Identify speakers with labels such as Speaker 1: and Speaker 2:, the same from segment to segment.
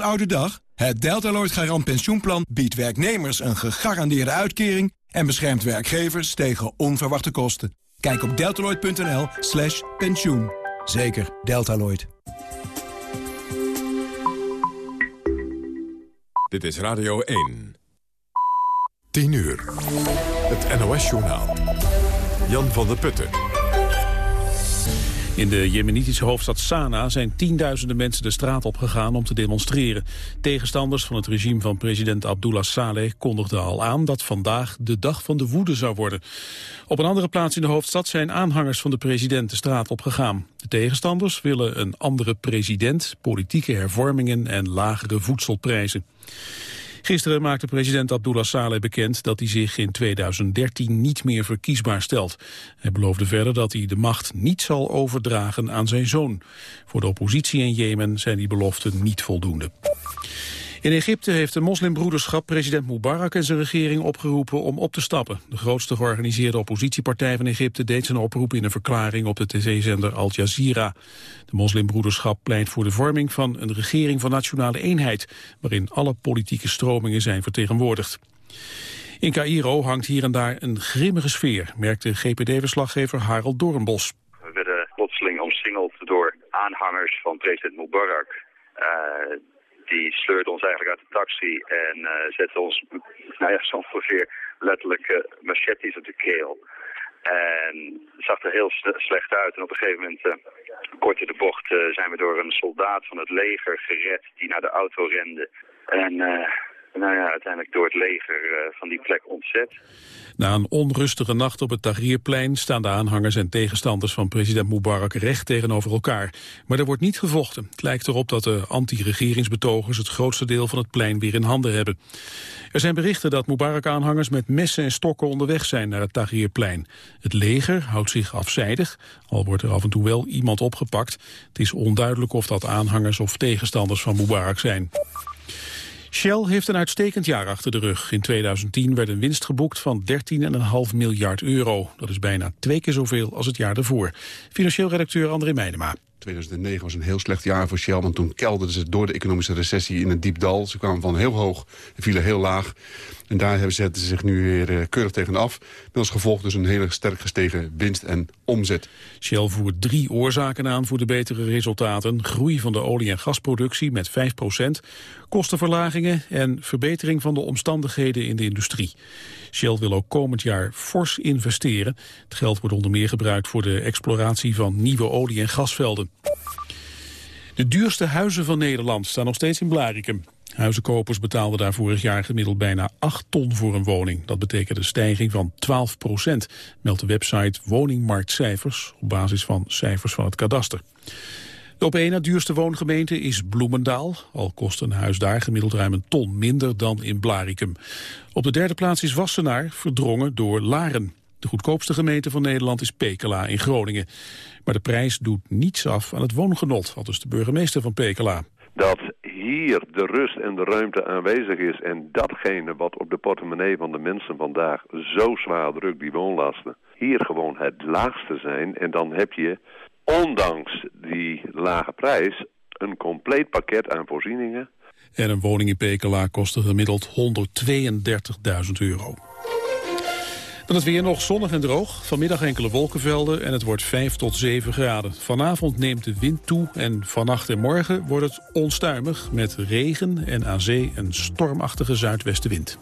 Speaker 1: Oude Dag? Het Deltaloid Garant Pensioenplan biedt werknemers een gegarandeerde uitkering... en beschermt werkgevers tegen onverwachte kosten. Kijk op deltaloid.nl slash pensioen. Zeker, Deltaloid.
Speaker 2: Dit is Radio 1.
Speaker 3: 10 uur. Het NOS-journaal. Jan van der Putten.
Speaker 4: In de jemenitische hoofdstad Sanaa zijn tienduizenden mensen de straat opgegaan om te demonstreren. Tegenstanders van het regime van president Abdullah Saleh kondigden al aan dat vandaag de dag van de woede zou worden. Op een andere plaats in de hoofdstad zijn aanhangers van de president de straat opgegaan. De tegenstanders willen een andere president, politieke hervormingen en lagere voedselprijzen. Gisteren maakte president Abdullah Saleh bekend dat hij zich in 2013 niet meer verkiesbaar stelt. Hij beloofde verder dat hij de macht niet zal overdragen aan zijn zoon. Voor de oppositie in Jemen zijn die beloften niet voldoende. In Egypte heeft de moslimbroederschap president Mubarak en zijn regering opgeroepen om op te stappen. De grootste georganiseerde oppositiepartij van Egypte deed zijn oproep in een verklaring op de tv-zender Al Jazeera. De moslimbroederschap pleit voor de vorming van een regering van nationale eenheid, waarin alle politieke stromingen zijn vertegenwoordigd. In Cairo hangt hier en daar een grimmige sfeer, merkte GPD-verslaggever Harold Doornbos.
Speaker 5: We werden plotseling omsingeld door aanhangers van president Mubarak. Uh, die sleurde ons eigenlijk uit de taxi en uh, zette ons, nou ja, zo ongeveer letterlijk uh, machetes op de keel. En zag er heel slecht uit. En op een gegeven moment, uh, kort in de bocht, zijn we door een soldaat van het leger gered die naar de auto rende. En nou ja, uiteindelijk door het leger van die plek ontzet.
Speaker 4: Na een onrustige nacht op het Tahrirplein staan de aanhangers en tegenstanders van president Mubarak recht tegenover elkaar. Maar er wordt niet gevochten. Het lijkt erop dat de anti-regeringsbetogers het grootste deel van het plein weer in handen hebben. Er zijn berichten dat Mubarak-aanhangers met messen en stokken onderweg zijn naar het Tahrirplein. Het leger houdt zich afzijdig, al wordt er af en toe wel iemand opgepakt. Het is onduidelijk of dat aanhangers of tegenstanders van Mubarak zijn. Shell heeft een uitstekend jaar achter de rug. In 2010 werd een winst geboekt van 13,5 miljard euro. Dat is bijna twee keer zoveel als het jaar daarvoor. Financieel redacteur André Meijnema.
Speaker 6: 2009 was een heel slecht jaar voor Shell, want toen kelderden ze door de economische recessie in een diep dal. Ze kwamen van heel hoog en vielen heel laag. En daar zetten ze zich nu weer uh, keurig tegenaf. Met als gevolg dus een hele sterk gestegen winst en omzet.
Speaker 4: Shell voert drie oorzaken aan voor de betere resultaten. Groei van de olie- en gasproductie met 5% kostenverlagingen en verbetering van de omstandigheden in de industrie. Shell wil ook komend jaar fors investeren. Het geld wordt onder meer gebruikt voor de exploratie van nieuwe olie- en gasvelden. De duurste huizen van Nederland staan nog steeds in Blarikum. Huizenkopers betaalden daar vorig jaar gemiddeld bijna 8 ton voor een woning. Dat betekent een stijging van 12 procent, meldt de website Woningmarktcijfers op basis van cijfers van het kadaster. De op één na duurste woongemeente is Bloemendaal. Al kost een huis daar gemiddeld ruim een ton minder dan in Blarikum. Op de derde plaats is Wassenaar, verdrongen door Laren. De goedkoopste gemeente van Nederland is Pekela in Groningen. Maar de prijs doet niets af aan het woongenot, al dus de burgemeester van Pekela.
Speaker 7: Dat hier de rust en de ruimte aanwezig is en datgene wat op de portemonnee van de mensen vandaag zo zwaar drukt, die woonlasten, hier gewoon het laagste zijn. En dan heb je, ondanks die lage prijs, een compleet pakket aan voorzieningen.
Speaker 4: En een woning in Pekela kostte gemiddeld 132.000 euro. Dan het weer nog zonnig en droog. Vanmiddag enkele wolkenvelden en het wordt 5 tot 7 graden. Vanavond neemt de wind toe en vannacht en morgen wordt het onstuimig... met regen en aan zee een stormachtige zuidwestenwind.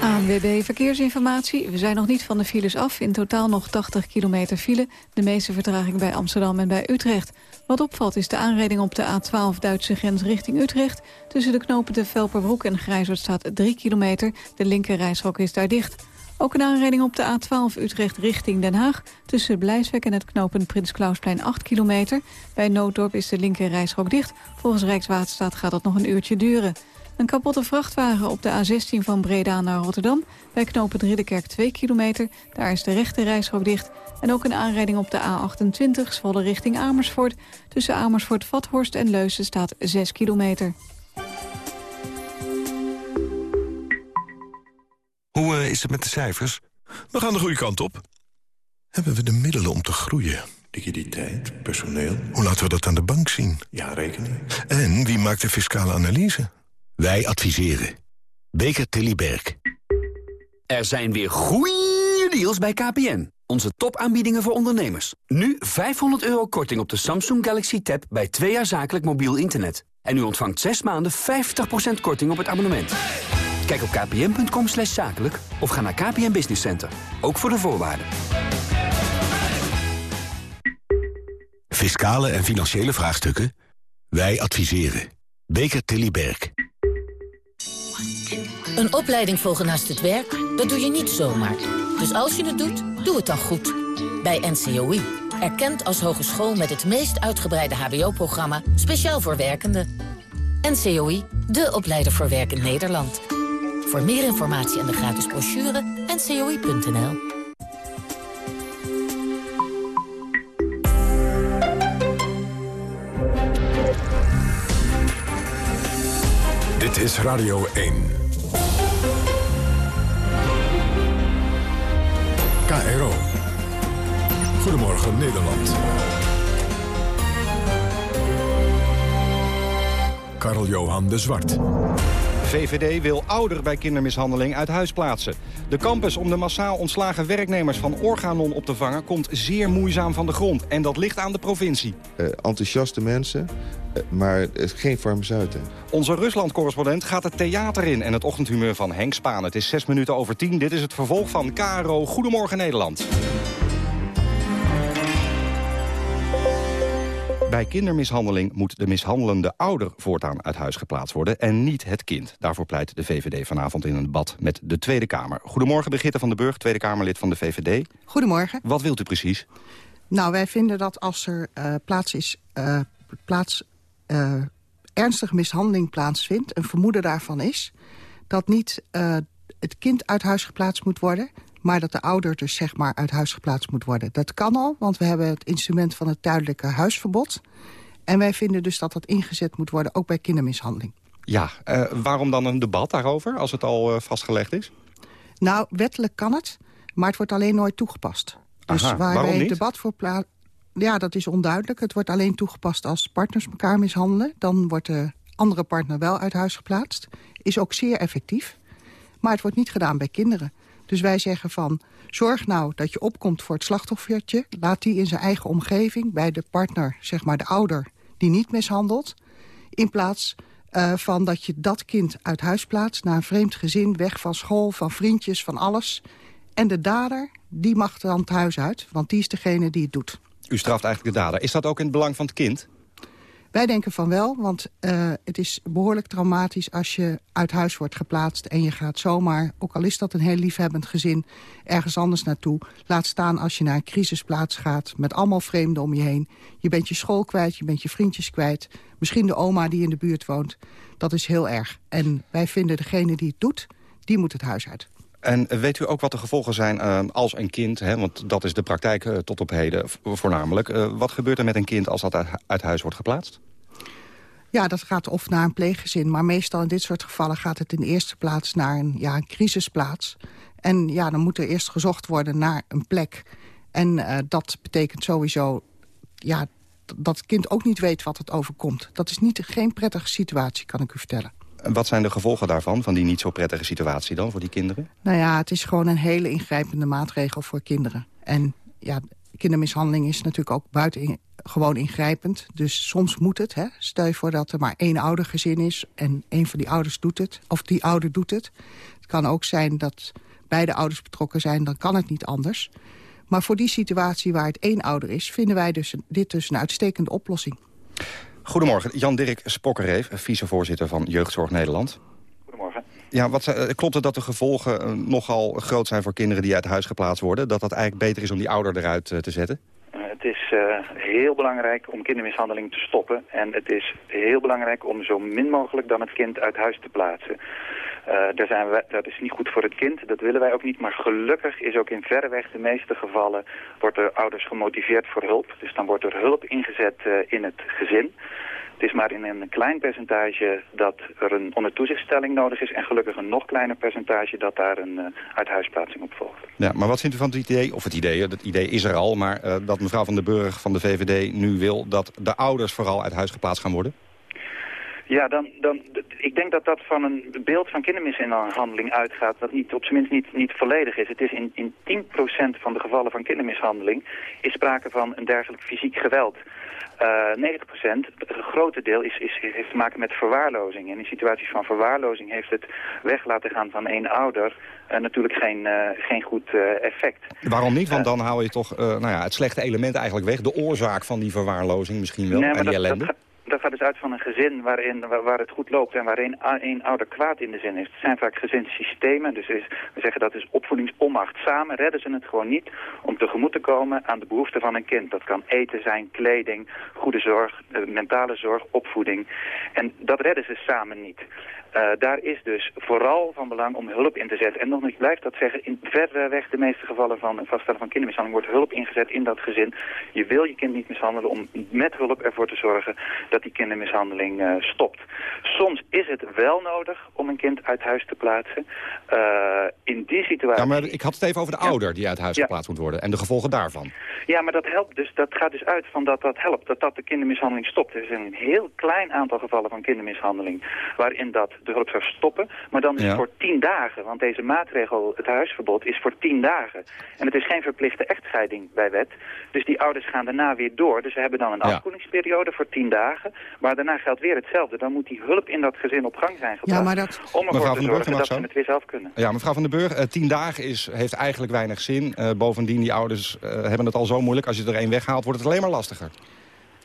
Speaker 8: ANWB Verkeersinformatie. We zijn nog niet van de files af. In totaal nog 80 kilometer file. De meeste vertraging bij Amsterdam en bij Utrecht. Wat opvalt is de aanrijding op de A12 Duitse grens richting Utrecht. Tussen de knopen de Velperbroek en Grijswerd staat 3 kilometer. De linker is daar dicht. Ook een aanrijding op de A12 Utrecht richting Den Haag. Tussen Blijswijk en het knooppunt Prins Klausplein 8 kilometer. Bij Nooddorp is de linker dicht. Volgens Rijkswaterstaat gaat dat nog een uurtje duren. Een kapotte vrachtwagen op de A16 van Breda naar Rotterdam. Bij knooppunt Ridderkerk 2 kilometer. Daar is de rechte reishok dicht. En ook een aanrijding op de A28 Zwolle richting Amersfoort. Tussen Amersfoort, Vathorst en Leusen staat 6 kilometer.
Speaker 3: Hoe uh, is het met de cijfers? We gaan de goede kant op. Hebben we de middelen om te groeien?
Speaker 9: liquiditeit, personeel.
Speaker 10: Hoe laten we dat aan de bank zien?
Speaker 9: Ja, rekening.
Speaker 10: En wie maakt de fiscale analyse?
Speaker 11: Wij adviseren. Beker Tilly Berg.
Speaker 12: Er zijn weer goeie deals bij KPN. Onze topaanbiedingen voor ondernemers. Nu 500 euro korting op de Samsung Galaxy Tab bij twee jaar zakelijk mobiel internet. En u ontvangt 6 maanden 50% korting op het abonnement. Kijk op kpn.com slash zakelijk of ga naar KPN Business Center. Ook voor de voorwaarden.
Speaker 11: Fiscale en financiële vraagstukken? Wij adviseren. Beker Tilly Berg.
Speaker 13: Een opleiding volgen naast het werk, dat doe je niet zomaar. Dus als je het doet, doe het dan goed. Bij NCOI. Erkend als hogeschool met het meest uitgebreide hbo-programma... speciaal voor werkenden. NCOI, de opleider voor werk in Nederland. Voor meer informatie en de gratis brochure, ncoi.nl.
Speaker 3: Dit is Radio 1. Goedemorgen Nederland. Karl-Johan de Zwart.
Speaker 14: VVD wil ouder bij kindermishandeling uit huis plaatsen. De campus om de massaal ontslagen werknemers van Organon op te vangen... komt zeer moeizaam van de grond. En dat ligt aan de provincie.
Speaker 15: Uh, enthousiaste mensen, uh, maar geen farmaceuten.
Speaker 14: Onze Rusland-correspondent gaat het theater in... en het ochtendhumeur van Henk Spaan. Het is zes minuten over tien. Dit is het vervolg van KRO Goedemorgen Nederland. Bij kindermishandeling moet de mishandelende ouder voortaan uit huis geplaatst worden... en niet het kind. Daarvoor pleit de VVD vanavond in een debat met de Tweede Kamer. Goedemorgen, Brigitte van den Burg, Tweede Kamerlid van de VVD.
Speaker 16: Goedemorgen.
Speaker 14: Wat wilt u precies?
Speaker 16: Nou, wij vinden dat als er uh, plaats is... Uh, plaats, uh, ernstige mishandeling plaatsvindt, een vermoeden daarvan is... dat niet het kind uit huis geplaatst moet worden maar dat de ouder dus zeg maar uit huis geplaatst moet worden. Dat kan al, want we hebben het instrument van het duidelijke huisverbod. En wij vinden dus dat dat ingezet moet worden, ook bij kindermishandeling.
Speaker 14: Ja, uh, waarom dan een debat daarover, als het al uh, vastgelegd is?
Speaker 16: Nou, wettelijk kan het, maar het wordt alleen nooit toegepast. Dus
Speaker 14: Aha,
Speaker 16: waar
Speaker 14: waarom
Speaker 16: wij
Speaker 14: niet?
Speaker 16: debat voor plaatsen... Ja, dat is onduidelijk. Het wordt alleen toegepast als partners elkaar mishandelen. Dan wordt de andere partner wel uit huis geplaatst. Is ook zeer effectief. Maar het wordt niet gedaan bij kinderen. Dus wij zeggen van, zorg nou dat je opkomt voor het slachtoffertje. Laat die in zijn eigen omgeving, bij de partner, zeg maar de ouder... die niet mishandelt, in plaats uh, van dat je dat kind uit huis plaatst... naar een vreemd gezin, weg van school, van vriendjes, van alles. En de dader, die mag dan het huis uit, want die is degene die het doet.
Speaker 14: U straft eigenlijk de dader. Is dat ook in het belang van het kind?
Speaker 16: Wij denken van wel, want uh, het is behoorlijk traumatisch als je uit huis wordt geplaatst... en je gaat zomaar, ook al is dat een heel liefhebbend gezin, ergens anders naartoe. Laat staan als je naar een crisisplaats gaat met allemaal vreemden om je heen. Je bent je school kwijt, je bent je vriendjes kwijt. Misschien de oma die in de buurt woont. Dat is heel erg. En wij vinden degene die het doet, die moet het huis uit.
Speaker 14: En weet u ook wat de gevolgen zijn uh, als een kind, hè, want dat is de praktijk uh, tot op heden voornamelijk. Uh, wat gebeurt er met een kind als dat uit, uit, huis wordt geplaatst?
Speaker 16: Ja, dat gaat of naar een pleeggezin, maar meestal in dit soort gevallen gaat het in de eerste plaats naar een, ja, een crisisplaats. En ja, dan moet er eerst gezocht worden naar een plek. En dat betekent sowieso ja, dat het kind ook niet weet wat het overkomt. Dat is niet, geen prettige situatie, kan ik u vertellen.
Speaker 14: Wat zijn de gevolgen daarvan, van die niet zo prettige situatie dan voor die kinderen?
Speaker 16: Nou ja, het is gewoon een hele ingrijpende maatregel voor kinderen. En ja, kindermishandeling is natuurlijk ook buiten gewoon ingrijpend. Dus soms moet het. Hè. Stel je voor dat er maar één oudergezin is en een van die ouders doet het. Of die ouder doet het. Het kan ook zijn dat beide ouders betrokken zijn, dan kan het niet anders. Maar voor die situatie waar het één ouder is... vinden wij dus dit dus een uitstekende oplossing.
Speaker 14: Goedemorgen, Jan-Dirk Spokkerreef, vicevoorzitter van Jeugdzorg Nederland.
Speaker 17: Goedemorgen.
Speaker 14: Ja, wat, uh, klopt het dat de gevolgen uh, nogal groot zijn voor kinderen die uit huis geplaatst worden? Dat dat eigenlijk beter is om die ouder eruit uh, te zetten?
Speaker 17: het is heel belangrijk om kindermishandeling te stoppen. En het is heel belangrijk om zo min mogelijk dan het kind uit huis te plaatsen. Uh, daar zijn dat is niet goed voor het kind, dat willen wij ook niet. Maar gelukkig is ook in verreweg de meeste gevallen... wordt de ouders gemotiveerd voor hulp. Dus dan wordt er hulp ingezet uh, in het gezin. Het is maar in een klein percentage dat er een ondertoezichtstelling nodig is... en gelukkig een nog kleiner percentage dat daar een uh, uithuisplaatsing op volgt.
Speaker 14: Ja, maar wat vindt u van het idee, of het idee, het idee is er al... maar dat mevrouw van den Burg van de VVD nu wil dat de ouders vooral uit huis geplaatst gaan worden?
Speaker 17: Ja, dan, dan, ik denk dat dat van een beeld van kindermishandeling uitgaat... dat niet, op zijn minst niet, niet volledig is. Het is in, in 10% van de gevallen van kindermishandeling... is sprake van een dergelijk fysiek geweld. Uh, 90%, het grote deel, is, is, heeft te maken met verwaarlozing. En in situaties van verwaarlozing heeft het weg laten gaan van één ouder... Uh, natuurlijk geen, uh, geen goed effect.
Speaker 14: Waarom niet? Want dan haal je toch nou ja, het slechte element eigenlijk weg. De oorzaak van die verwaarlozing misschien wel, nee, en die dat, ellende.
Speaker 17: Dat, dat gaat dus uit van een gezin waarin, waar, het goed loopt en waarin één ouder kwaad in de zin heeft. Het zijn vaak gezinssystemen, dus is, we zeggen dat is opvoedingsonmacht. Samen redden ze het gewoon niet om tegemoet te komen aan de behoeften van een kind. Dat kan eten zijn, kleding, goede zorg, mentale zorg, opvoeding. En dat redden ze samen niet. Uh, daar is dus vooral van belang om hulp in te zetten. En nog niet blijft dat zeggen, in verreweg de meeste gevallen van vaststellen van kindermishandeling wordt hulp ingezet in dat gezin. Je wil je kind niet mishandelen om met hulp ervoor te zorgen dat die kindermishandeling uh, stopt. Soms is het wel nodig om een kind uit huis te plaatsen. Uh, in die situatie...
Speaker 14: Ja, maar ik had het even over de ja. ouder die uit huis ja. geplaatst moet worden en de gevolgen daarvan.
Speaker 17: Ja, maar dat helpt dus, dat gaat dus uit van dat dat helpt, dat dat de kindermishandeling stopt. Er is een heel klein aantal gevallen van kindermishandeling waarin dat de hulp zou stoppen. Maar dan is ja. het voor tien dagen. Want deze maatregel, het huisverbod, is voor tien dagen. En het is geen verplichte echtscheiding bij wet. Dus die ouders gaan daarna weer door. Dus ze hebben dan een ja. afkoelingsperiode voor tien dagen. Maar daarna geldt weer hetzelfde. Dan moet die hulp in dat gezin op gang zijn gebracht.
Speaker 14: Ja, maar dat...
Speaker 17: Om ervoor te zorgen dat ze het weer zelf kunnen.
Speaker 14: Ja, mevrouw Van den Burg, uh, tien dagen is, heeft eigenlijk weinig zin. Uh, bovendien, die ouders uh, hebben het al zo moeilijk. Als je er één weghaalt, wordt het alleen maar lastiger.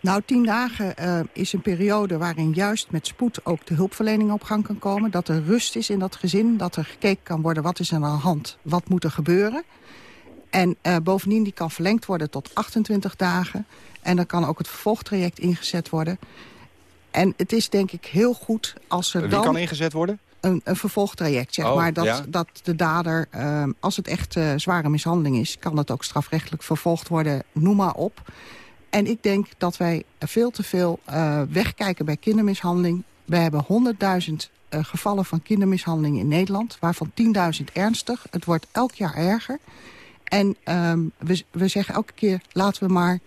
Speaker 16: Nou, tien dagen uh, is een periode waarin juist met spoed ook de hulpverlening op gang kan komen. Dat er rust is in dat gezin, dat er gekeken kan worden wat is er aan de hand, wat moet er gebeuren. En uh, bovendien die kan verlengd worden tot 28 dagen. En dan kan ook het vervolgtraject ingezet worden. En het is denk ik heel goed als er
Speaker 14: Wie
Speaker 16: dan...
Speaker 14: kan ingezet worden?
Speaker 16: Een, een vervolgtraject, zeg
Speaker 14: oh,
Speaker 16: maar. Dat,
Speaker 14: ja?
Speaker 16: dat de dader, uh, als het echt uh, zware mishandeling is... kan dat ook strafrechtelijk vervolgd worden, noem maar op. En ik denk dat wij veel te veel uh, wegkijken bij kindermishandeling. We hebben 100.000 uh, gevallen van kindermishandeling in Nederland... waarvan 10.000 ernstig. Het wordt elk jaar erger. En um, we, we zeggen elke keer, laten we maar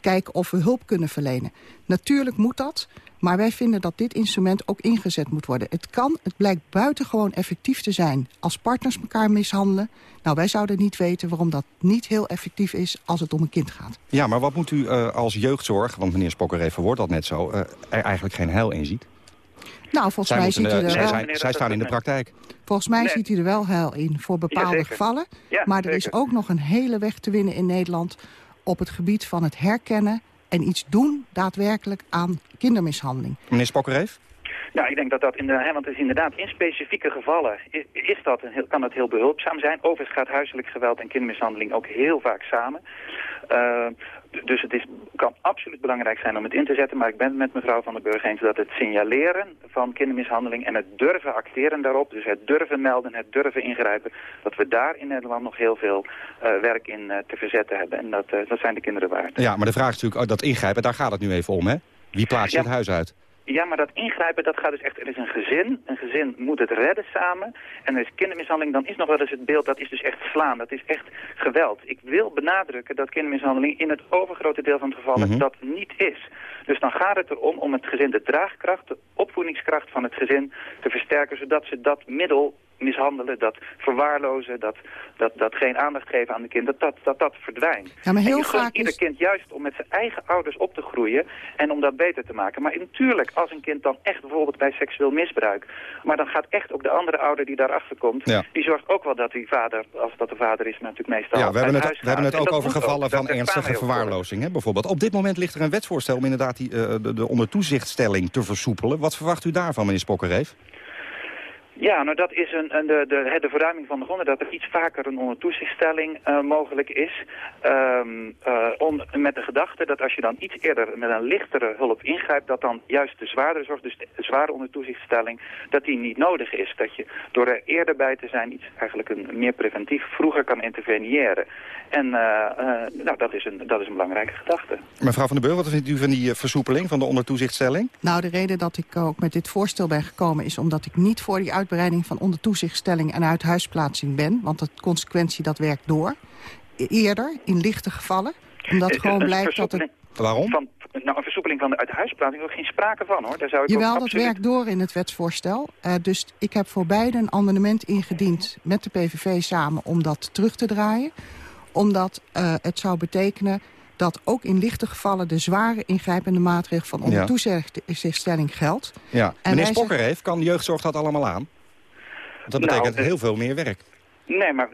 Speaker 16: kijken of we hulp kunnen verlenen. Natuurlijk moet dat, maar wij vinden dat dit instrument ook ingezet moet worden. Het kan, het blijkt buitengewoon effectief te zijn als partners elkaar mishandelen. Nou, wij zouden niet weten waarom dat niet heel effectief is als het om een kind gaat.
Speaker 14: Ja, maar wat moet u uh, als jeugdzorg, want meneer Spokker even wordt dat net zo, uh, er eigenlijk geen heil in ziet?
Speaker 16: Nou, volgens
Speaker 14: zij
Speaker 16: mij ziet u er
Speaker 14: zij,
Speaker 16: wel...
Speaker 14: zij, zij staan in de praktijk.
Speaker 16: Volgens mij nee. ziet u er wel heil in voor bepaalde
Speaker 17: ja,
Speaker 16: gevallen.
Speaker 17: Ja,
Speaker 16: maar er
Speaker 17: zeker.
Speaker 16: is ook nog een hele weg te winnen in Nederland... op het gebied van het herkennen en iets doen daadwerkelijk aan kindermishandeling.
Speaker 14: Meneer Spokkereef?
Speaker 17: Nou, ik denk dat dat, in de, hè, want het is inderdaad in specifieke gevallen is, is dat een heel, kan dat heel behulpzaam zijn. Overigens gaat huiselijk geweld en kindermishandeling ook heel vaak samen. Uh, dus het is, kan absoluut belangrijk zijn om het in te zetten. Maar ik ben het met mevrouw Van den Burg eens dat het signaleren van kindermishandeling... en het durven acteren daarop, dus het durven melden, het durven ingrijpen... dat we daar in Nederland nog heel veel uh, werk in uh, te verzetten hebben. En dat, dat zijn de kinderen waard.
Speaker 14: Ja, maar de vraag is natuurlijk, oh, dat ingrijpen, daar gaat het nu even om, hè? Wie plaatst je ja. het huis uit?
Speaker 17: Ja, maar dat ingrijpen, dat gaat dus echt... Er is een gezin, een gezin moet het redden samen. En er is kindermishandeling, dan is nog wel eens het beeld... dat is dus echt slaan, dat is echt geweld. Ik wil benadrukken dat kindermishandeling in het overgrote deel van de gevallen mm -hmm. dat niet is. Dus dan gaat het erom om het gezin de draagkracht, de opvoedingskracht van het gezin te versterken... zodat ze dat middel mishandelen, dat verwaarlozen, dat, dat, dat geen aandacht geven aan de kind, dat dat, dat, dat verdwijnt.
Speaker 16: Ja, maar heel
Speaker 17: en je
Speaker 16: vaak
Speaker 17: ieder
Speaker 16: is...
Speaker 17: kind juist om met zijn eigen ouders op te groeien en om dat beter te maken. Maar natuurlijk, als een kind dan echt bijvoorbeeld bij seksueel misbruik, maar dan gaat echt ook de andere ouder die daarachter komt,
Speaker 14: ja.
Speaker 17: die zorgt ook wel dat die vader, als dat de vader is, natuurlijk meestal
Speaker 14: Ja, we hebben het, we hebben het ook over gevallen
Speaker 17: ook.
Speaker 14: van ernstige verwaarlozing, hè, bijvoorbeeld. Op dit moment ligt er een wetsvoorstel om inderdaad die, uh, de, de ondertoezichtstelling te versoepelen. Wat verwacht u daarvan, meneer Spokkereef?
Speaker 17: Ja, nou dat is een, een de, de, de verruiming van de gronden, dat er iets vaker een ondertoezichtstelling uh, mogelijk is. Um, uh, om, met de gedachte dat als je dan iets eerder met een lichtere hulp ingrijpt, dat dan juist de zwaardere zorg, dus de zware ondertoezichtstelling, dat die niet nodig is. Dat je door er eerder bij te zijn iets eigenlijk een meer preventief vroeger kan interveneren. En uh, nou, dat, is een, dat is een belangrijke gedachte.
Speaker 14: Mevrouw van den Burg, wat vindt u van die versoepeling van de ondertoezichtstelling?
Speaker 16: Nou, de reden dat ik ook met dit voorstel ben gekomen is omdat ik niet voor die uitbreiding van ondertoezichtstelling en uithuisplaatsing ben. Want de consequentie dat werkt door. Eerder, in lichte gevallen. Omdat gewoon blijkt dat het...
Speaker 14: Waarom?
Speaker 17: Van, nou, een versoepeling van de uithuisplaatsing, is geen sprake van hoor. Daar zou ik
Speaker 16: Jawel,
Speaker 17: ook
Speaker 16: dat werkt door in het wetsvoorstel. Uh, dus ik heb voor beide een amendement ingediend met de PVV samen om dat terug te draaien. Omdat uh, het zou betekenen dat ook in lichte gevallen de zware ingrijpende maatregel van onder toezichtstelling geldt.
Speaker 14: Ja. En Meneer Spokker heeft, kan jeugdzorg dat allemaal aan? Dat betekent nou, heel veel meer werk.
Speaker 17: Nee, maar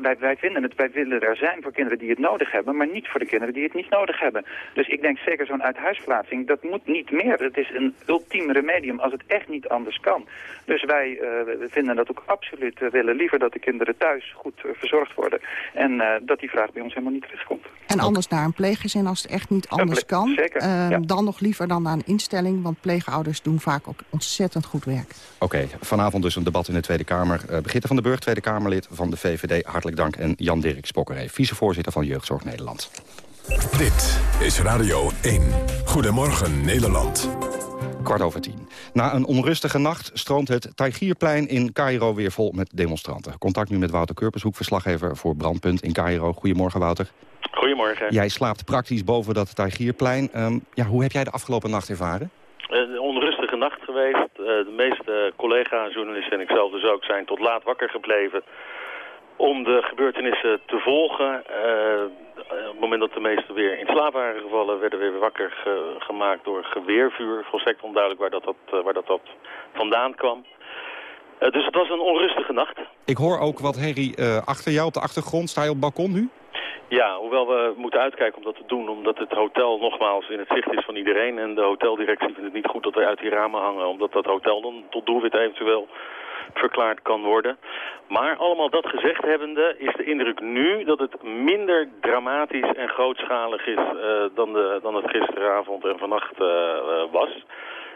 Speaker 17: wij, wij, vinden het, wij willen er zijn voor kinderen die het nodig hebben, maar niet voor de kinderen die het niet nodig hebben. Dus ik denk zeker zo'n uithuisplaatsing, dat moet niet meer. Het is een ultiem remedium als het echt niet anders kan. Dus wij uh, vinden dat ook absoluut, uh, willen liever dat de kinderen thuis goed uh, verzorgd worden. En dat die vraag bij ons helemaal niet terugkomt.
Speaker 16: En anders naar een pleeggezin als het echt niet anders kan.
Speaker 17: Zeker,
Speaker 16: ja. Dan nog liever dan naar een instelling, want pleegouders doen vaak ook ontzettend goed werk.
Speaker 14: Oké, okay, vanavond dus een debat in de Tweede Kamer. Begitte van den Burg, Tweede Kamerlid van de VVD. Hartelijk dank. En Jan-Dirk Spokkeré, vicevoorzitter van Jeugdzorg Nederland.
Speaker 3: Dit is Radio 1. Goedemorgen Nederland.
Speaker 14: Kwart over tien. Na een onrustige nacht stroomt het Taigierplein in Cairo weer vol met demonstranten. Contact nu met Wouter Kurpershoek, verslaggever voor Brandpunt in Cairo. Goedemorgen Wouter.
Speaker 18: Goedemorgen.
Speaker 14: Jij slaapt praktisch boven dat Taigierplein. Um, ja, hoe heb jij de afgelopen nacht ervaren?
Speaker 18: Een onrustige nacht geweest. Uh, de meeste collega-journalisten en ikzelf dus ook zijn tot laat wakker gebleven om de gebeurtenissen te volgen. Uh, op het moment dat de meesten weer in slaap waren gevallen... werden we weer wakker ge gemaakt door geweervuur. Volstrekt onduidelijk waar dat, dat, waar dat, dat vandaan kwam. Uh, dus het was een onrustige nacht.
Speaker 14: Ik hoor ook wat herrie uh, achter jou op de achtergrond. Sta je op het balkon nu?
Speaker 18: Ja, hoewel we moeten uitkijken om dat te doen... omdat het hotel nogmaals in het zicht is van iedereen... en de hoteldirectie vindt het niet goed dat wij uit die ramen hangen... omdat dat hotel dan tot doelwit eventueel verklaard kan worden. Maar allemaal dat gezegd hebbende is de indruk nu dat het minder dramatisch en grootschalig is uh, dan, de, dan het gisteravond en vannacht uh, was.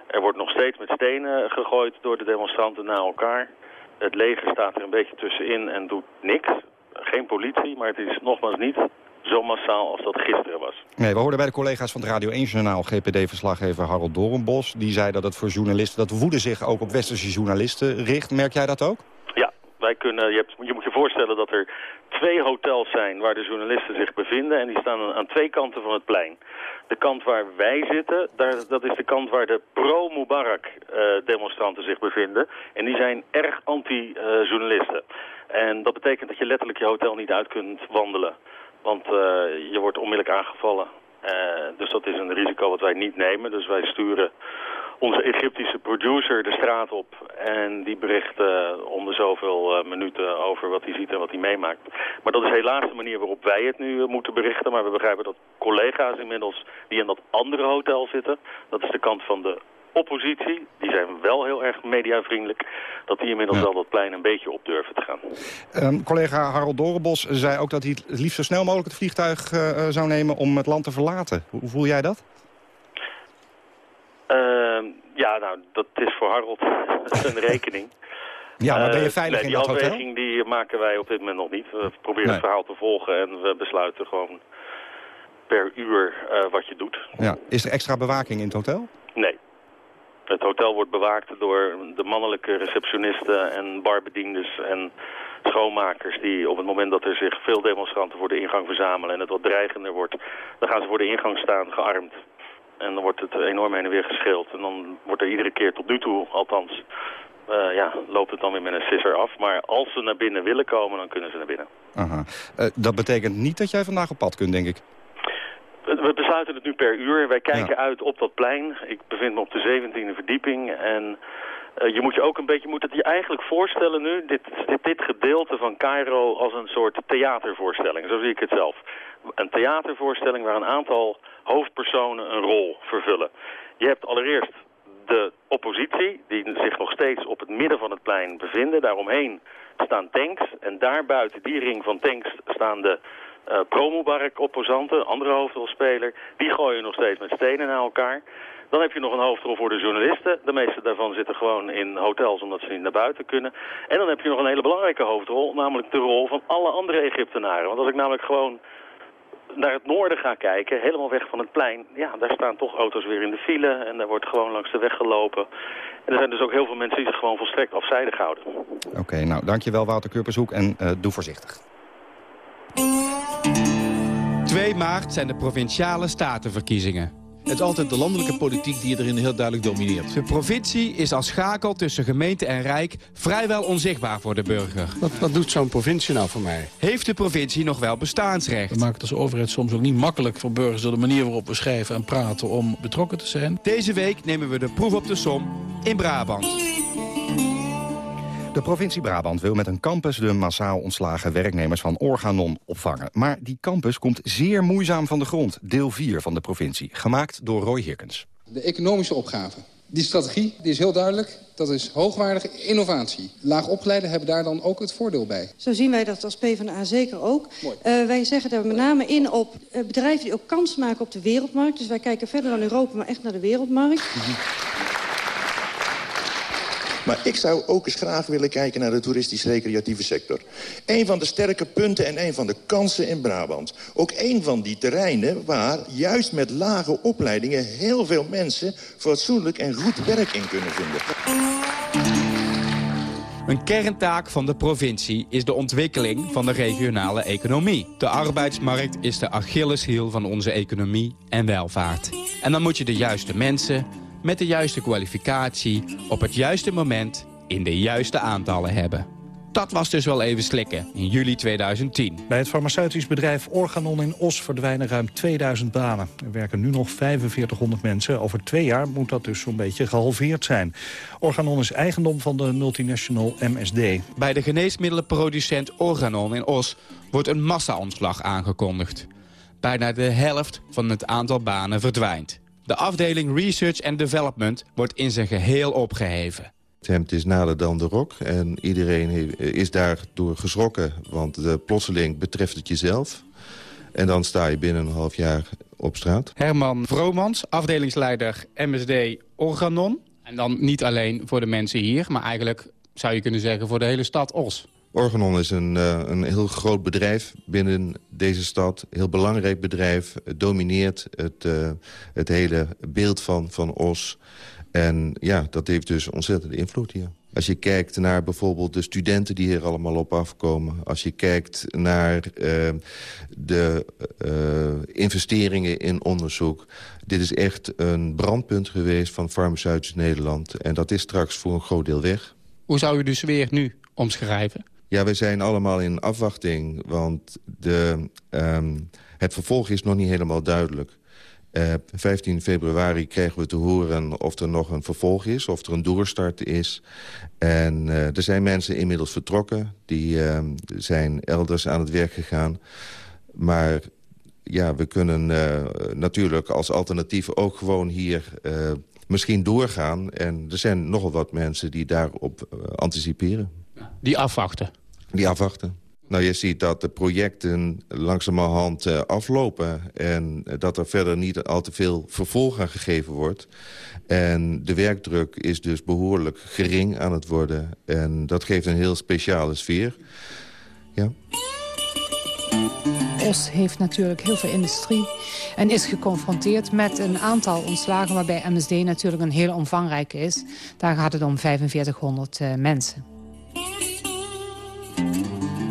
Speaker 18: Er wordt nog steeds met stenen gegooid door de demonstranten naar elkaar. Het leger staat er een beetje tussenin en doet niks. Geen politie, maar het is nogmaals niet zo massaal als dat gisteren was.
Speaker 14: Nee, we hoorden bij de collega's van het Radio 1-journaal... GPD-verslaggever Harold Doornbos. Die zei dat het voor journalisten... dat woede zich ook op westerse journalisten richt. Merk jij dat ook?
Speaker 18: Ja, wij kunnen, je, hebt, je moet je voorstellen dat er twee hotels zijn... waar de journalisten zich bevinden. En die staan aan twee kanten van het plein. De kant waar wij zitten, daar, dat is de kant waar de pro-Mubarak-demonstranten uh, zich bevinden. En die zijn erg anti-journalisten. Uh, en dat betekent dat je letterlijk je hotel niet uit kunt wandelen. Want uh, je wordt onmiddellijk aangevallen. Uh, dus dat is een risico wat wij niet nemen. Dus wij sturen onze Egyptische producer de straat op. En die bericht uh, om zoveel uh, minuten over wat hij ziet en wat hij meemaakt. Maar dat is helaas de manier waarop wij het nu moeten berichten. Maar we begrijpen dat collega's inmiddels die in dat andere hotel zitten... dat is de kant van de oppositie, die zijn wel heel erg mediavriendelijk... dat die inmiddels ja. wel dat plein een beetje op durven te gaan.
Speaker 14: Um, collega Harold Dorenbos zei ook dat hij het liefst zo snel mogelijk het vliegtuig uh, zou nemen... om het land te verlaten. Hoe voel jij dat?
Speaker 18: Uh, ja, nou, dat is voor Harold een rekening.
Speaker 14: Ja, maar ben je veilig
Speaker 18: uh, nee,
Speaker 14: in dat hotel?
Speaker 18: Die afweging die maken wij op dit moment nog niet. We proberen nee. het verhaal te volgen en we besluiten gewoon per uur uh, wat je doet.
Speaker 14: Ja. Is er extra bewaking in het hotel?
Speaker 18: Nee. Het hotel wordt bewaakt door de mannelijke receptionisten en barbediendes en schoonmakers die op het moment dat er zich veel demonstranten voor de ingang verzamelen en het wat dreigender wordt, dan gaan ze voor de ingang staan gearmd. En dan wordt het enorm heen en weer geschild. En dan wordt er iedere keer tot nu toe, althans, uh, ja, loopt het dan weer met een sisser af. Maar als ze naar binnen willen komen, dan kunnen ze naar binnen.
Speaker 14: Aha. Uh, dat betekent niet dat jij vandaag op pad kunt, denk ik?
Speaker 18: We besluiten het nu per uur. Wij kijken ja. uit op dat plein. Ik bevind me op de 17e verdieping. En uh, je moet je ook een beetje, moet het je eigenlijk voorstellen nu, dit, dit, dit gedeelte van Cairo als een soort theatervoorstelling. Zo zie ik het zelf. Een theatervoorstelling waar een aantal hoofdpersonen een rol vervullen. Je hebt allereerst de oppositie, die zich nog steeds op het midden van het plein bevinden. Daaromheen staan tanks en daar buiten die ring van tanks staan de uh, Promobark-opposanten, andere hoofdrolspeler. Die gooien nog steeds met stenen naar elkaar. Dan heb je nog een hoofdrol voor de journalisten. De meeste daarvan zitten gewoon in hotels omdat ze niet naar buiten kunnen. En dan heb je nog een hele belangrijke hoofdrol, namelijk de rol van alle andere Egyptenaren. Want als ik namelijk gewoon naar het noorden ga kijken, helemaal weg van het plein... ja, daar staan toch auto's weer in de file en daar wordt gewoon langs de weg gelopen. En er zijn dus ook heel veel mensen die zich gewoon volstrekt afzijdig houden.
Speaker 14: Oké, nou dankjewel Wouter Kurpershoek en uh, doe voorzichtig.
Speaker 19: 2 maart zijn de provinciale statenverkiezingen.
Speaker 20: Het is altijd de landelijke politiek die erin heel duidelijk domineert.
Speaker 19: De provincie is als schakel tussen gemeente en rijk vrijwel onzichtbaar voor de burger.
Speaker 20: Wat, wat doet zo'n provincie nou voor mij?
Speaker 19: Heeft de provincie nog wel bestaansrecht?
Speaker 20: We maken het als overheid soms ook niet makkelijk voor burgers... door de manier waarop we schrijven en praten om betrokken te zijn.
Speaker 19: Deze week nemen we de proef op de som in Brabant.
Speaker 14: De provincie Brabant wil met een campus de massaal ontslagen werknemers van Organon opvangen. Maar die campus komt zeer moeizaam van de grond. Deel 4 van de provincie, gemaakt door Roy Hirkens.
Speaker 21: De economische opgave. Die strategie die is heel duidelijk. Dat is hoogwaardige innovatie. Laagopgeleiden hebben daar dan ook het voordeel bij.
Speaker 22: Zo zien wij dat als PvdA zeker ook. Uh, wij zeggen daar met name in op uh, bedrijven die ook kans maken op de wereldmarkt. Dus wij kijken verder dan Europa, maar echt naar de wereldmarkt. Mm -hmm.
Speaker 23: Maar ik zou ook eens graag willen kijken naar de toeristisch-recreatieve sector. Een van de sterke punten en een van de kansen in Brabant. Ook een van die terreinen waar juist met lage opleidingen... heel veel mensen fatsoenlijk en goed werk in kunnen vinden.
Speaker 19: Een kerntaak van de provincie is de ontwikkeling van de regionale economie. De arbeidsmarkt is de Achilleshiel van onze economie en welvaart. En dan moet je de juiste mensen met de juiste kwalificatie, op het juiste moment, in de juiste aantallen hebben. Dat was dus wel even slikken in juli 2010.
Speaker 24: Bij het farmaceutisch bedrijf Organon in Os verdwijnen ruim 2000 banen. Er werken nu nog 4500 mensen. Over twee jaar moet dat dus zo'n beetje gehalveerd zijn. Organon is eigendom van de multinational MSD.
Speaker 19: Bij de geneesmiddelenproducent Organon in Os wordt een massa-ontslag aangekondigd. Bijna de helft van het aantal banen verdwijnt. De afdeling Research and Development wordt in zijn geheel opgeheven.
Speaker 15: Het hemd is nader dan de rok en iedereen is daardoor geschrokken... want de plotseling betreft het jezelf. En dan sta je binnen een half jaar op straat.
Speaker 19: Herman Vromans, afdelingsleider MSD Organon. En dan niet alleen voor de mensen hier, maar eigenlijk zou je kunnen zeggen voor de hele stad Os.
Speaker 15: Organon is een, uh, een heel groot bedrijf binnen deze stad. Heel belangrijk bedrijf. Het domineert het, uh, het hele beeld van, van Os. En ja, dat heeft dus ontzettende invloed hier. Als je kijkt naar bijvoorbeeld de studenten die hier allemaal op afkomen. Als je kijkt naar uh, de investeringen in onderzoek. Dit is echt een brandpunt geweest van farmaceutisch Nederland. En dat is straks voor een groot deel weg.
Speaker 19: Hoe zou u dus weer nu omschrijven?
Speaker 15: Ja, we zijn allemaal in afwachting, want de, um, het vervolg is nog niet helemaal duidelijk. Uh, 15 februari krijgen we te horen of er nog een vervolg is, of er een doorstart is. En uh, er zijn mensen inmiddels vertrokken, die uh, zijn elders aan het werk gegaan. Maar ja, we kunnen uh, natuurlijk als alternatief ook gewoon hier misschien doorgaan. En er zijn nogal wat mensen die daarop anticiperen.
Speaker 19: Die afwachten?
Speaker 15: Die afwachten. Nou, je ziet dat de projecten langzamerhand uh, aflopen... en dat er verder niet al te veel vervolg aan gegeven wordt. En de werkdruk is dus behoorlijk gering aan het worden. En dat geeft een heel speciale sfeer. Ja.
Speaker 25: Os heeft natuurlijk heel veel industrie en is geconfronteerd met een aantal ontslagen... waarbij MSD natuurlijk een heel omvangrijk is. Daar gaat het om 4500 uh, mensen.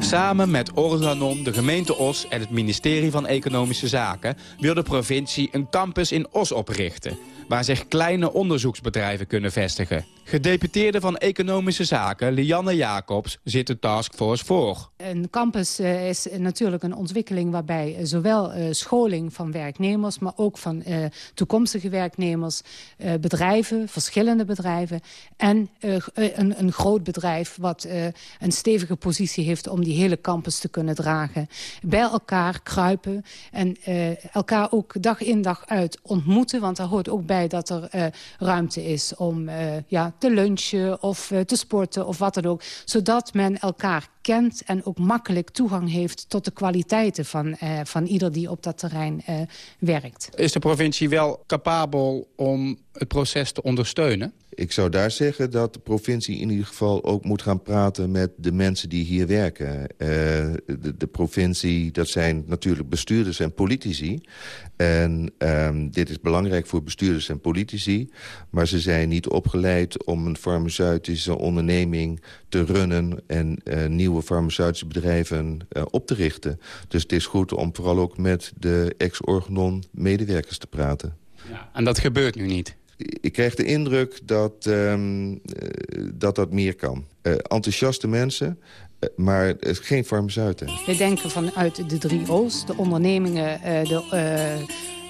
Speaker 19: Samen met Organon, de gemeente Os en het ministerie van Economische Zaken... wil de provincie een campus in Os oprichten waar zich kleine onderzoeksbedrijven kunnen vestigen. Gedeputeerde van Economische Zaken, Lianne Jacobs, zit de taskforce voor.
Speaker 25: Een campus uh, is natuurlijk een ontwikkeling waarbij uh, zowel uh, scholing van werknemers... maar ook van toekomstige werknemers, bedrijven, verschillende bedrijven... en een, een, groot bedrijf wat een stevige positie heeft om die hele campus te kunnen dragen. Bij elkaar kruipen en elkaar ook dag in dag uit ontmoeten. Want daar hoort ook bij dat er ruimte is om ja, te lunchen of te sporten of wat dan ook. Zodat men elkaar kent en ook makkelijk toegang heeft tot de kwaliteiten van, uh, van ieder die op dat terrein uh, werkt.
Speaker 19: Is de provincie wel capabel om het proces te ondersteunen?
Speaker 15: Ik zou daar zeggen dat de provincie in ieder geval ook moet gaan praten met de mensen die hier werken. Uh, de, de, provincie, dat zijn natuurlijk bestuurders en politici. En um, dit is belangrijk voor bestuurders en politici. Maar ze zijn niet opgeleid om een farmaceutische onderneming te runnen... en uh, nieuwe farmaceutische bedrijven uh, op te richten. Dus het is goed om vooral ook met de ex-organon medewerkers te praten.
Speaker 19: Ja, en dat gebeurt nu niet?
Speaker 15: ik krijg de indruk dat um, dat, dat meer kan. Uh, enthousiaste mensen, uh, maar geen farmaceuten.
Speaker 25: We denken vanuit de drie O's, de ondernemingen, uh, de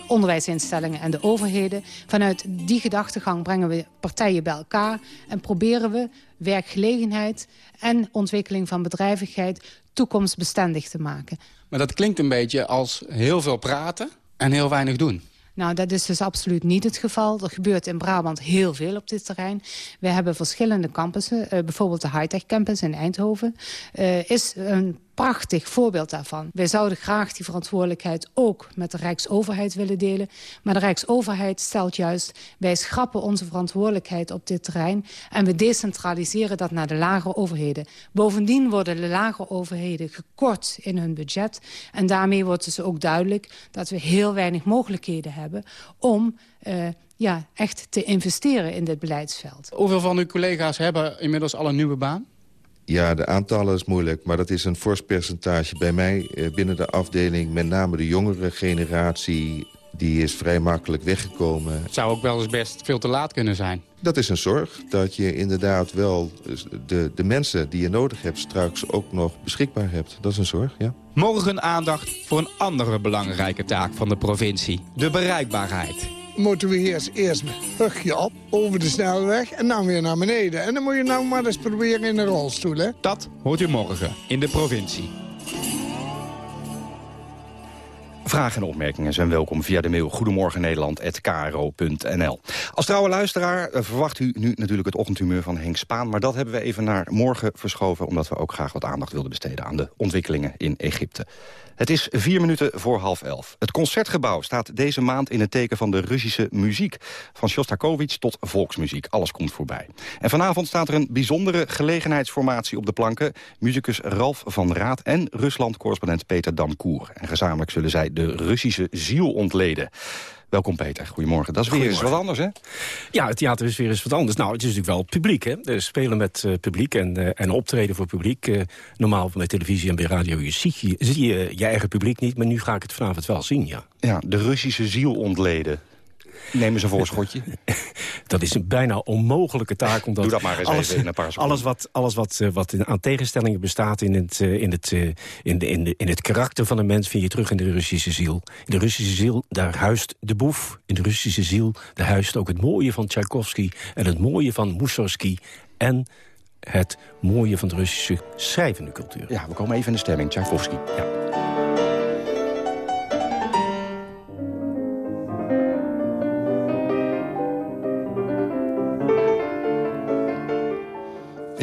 Speaker 25: onderwijsinstellingen en de overheden. Vanuit die gedachtegang brengen we partijen bij elkaar... en proberen we werkgelegenheid en ontwikkeling van bedrijvigheid... toekomstbestendig te maken.
Speaker 19: Maar dat klinkt een beetje als heel veel praten en heel weinig doen.
Speaker 25: Nou, dat is dus absoluut niet het geval. Er gebeurt in Brabant heel veel op dit terrein. We hebben verschillende campussen. Uh, bijvoorbeeld de Hightech Campus in Eindhoven. Uh, is een prachtig voorbeeld daarvan. Wij zouden graag die verantwoordelijkheid ook met de Rijksoverheid willen delen. Maar de Rijksoverheid stelt juist... wij schrappen onze verantwoordelijkheid op dit terrein... en we decentraliseren dat naar de lagere overheden. Bovendien worden de lagere overheden gekort in hun budget. En daarmee wordt dus ook duidelijk dat we heel weinig mogelijkheden hebben... om... Uh, ja, echt te investeren in dit beleidsveld.
Speaker 19: Hoeveel van uw collega's hebben inmiddels al een nieuwe baan?
Speaker 15: Ja, de aantallen is moeilijk, maar dat is een fors percentage. Bij mij eh, binnen de afdeling, met name de jongere generatie... die is vrij makkelijk weggekomen.
Speaker 19: Het zou ook wel eens best veel te laat kunnen zijn.
Speaker 15: Dat is een zorg, dat je inderdaad wel de, de mensen die je nodig hebt... straks ook nog beschikbaar hebt. Dat is een zorg, ja.
Speaker 19: Morgen aandacht voor een andere belangrijke taak van de provincie. De bereikbaarheid
Speaker 26: motiveert eerst met rugje op over de snelweg en dan weer naar beneden. En dan moet je nou maar eens proberen in een rolstoel, hè?
Speaker 19: Dat hoort u morgen in de provincie.
Speaker 14: Vragen en opmerkingen zijn welkom via de mail goedemorgennederland.kro.nl. Als trouwe luisteraar eh, verwacht u nu natuurlijk het ochtendhumeur van Henk Spaan... maar dat hebben we even naar morgen verschoven... omdat we ook graag wat aandacht wilden besteden aan de ontwikkelingen in Egypte. Het is vier minuten voor half elf. Het Concertgebouw staat deze maand in het teken van de Russische muziek. Van Shostakovich tot volksmuziek, alles komt voorbij. En vanavond staat er een bijzondere gelegenheidsformatie op de planken. Muzikus Ralf van Raad en Rusland-correspondent Peter Damkoer. En gezamenlijk zullen zij de Russische ziel ontleden. Welkom Peter, goedemorgen. Dat is weer eens wat anders, hè?
Speaker 27: Ja, het theater is weer eens wat anders. Nou, het is natuurlijk wel publiek, hè? Dus spelen met uh, publiek en, uh, en optreden voor publiek. Uh, normaal bij televisie en bij radio je zie, je, zie je je eigen publiek niet... maar nu ga ik het vanavond wel zien, ja.
Speaker 14: Ja, de Russische ziel ontleden. Neem ze een voorschotje.
Speaker 27: dat is een bijna onmogelijke taak. Omdat
Speaker 14: Doe dat maar eens
Speaker 27: alles,
Speaker 14: even in een paar seconden.
Speaker 27: Alles wat, alles wat, uh, wat aan tegenstellingen bestaat in het, uh, in, het, uh, in, de, in, de, in het karakter van een mens... vind je terug in de Russische ziel. In de Russische ziel, daar huist de boef. In de Russische ziel, daar huist ook het mooie van Tchaikovsky... en het mooie van Mussorgsky en het mooie van de Russische schrijvende cultuur.
Speaker 14: Ja, we komen even in de stemming. Tchaikovsky.
Speaker 27: Ja.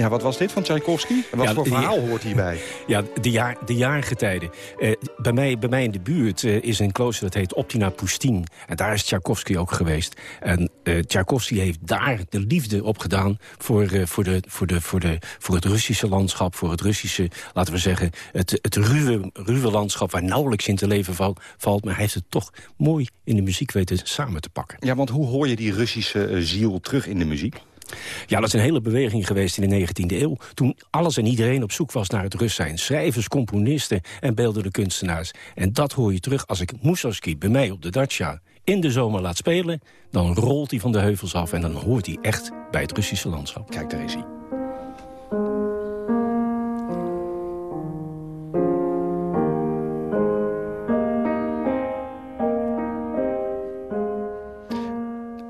Speaker 14: Ja, wat was dit van Tchaikovsky? En wat
Speaker 27: ja,
Speaker 14: voor verhaal hoort hierbij?
Speaker 27: Ja, de, jaar, de jaargetijden. Uh, bij, mij, bij mij in de buurt uh, is een klooster dat heet Optina Pustin. En daar is Tchaikovsky ook geweest. En uh, Tchaikovsky heeft daar de liefde opgedaan... Voor, voor, de, voor, de, voor, de, voor het Russische landschap, voor het Russische... laten we zeggen, het, het ruwe, ruwe landschap... waar nauwelijks in te leven val, valt. Maar hij heeft het toch mooi in de muziek weten samen te pakken.
Speaker 14: Ja, want hoe hoor je die Russische ziel terug in de muziek?
Speaker 27: Ja, dat is een hele beweging geweest in de 19e eeuw. Toen alles en iedereen op zoek was naar het rust zijn. Schrijvers, componisten en beeldende kunstenaars. En dat hoor je terug als ik Mussorgsky bij mij op de dacha in de zomer laat spelen... dan rolt hij van de heuvels af en dan hoort hij echt bij het Russische landschap.
Speaker 14: Kijk, daar is hij.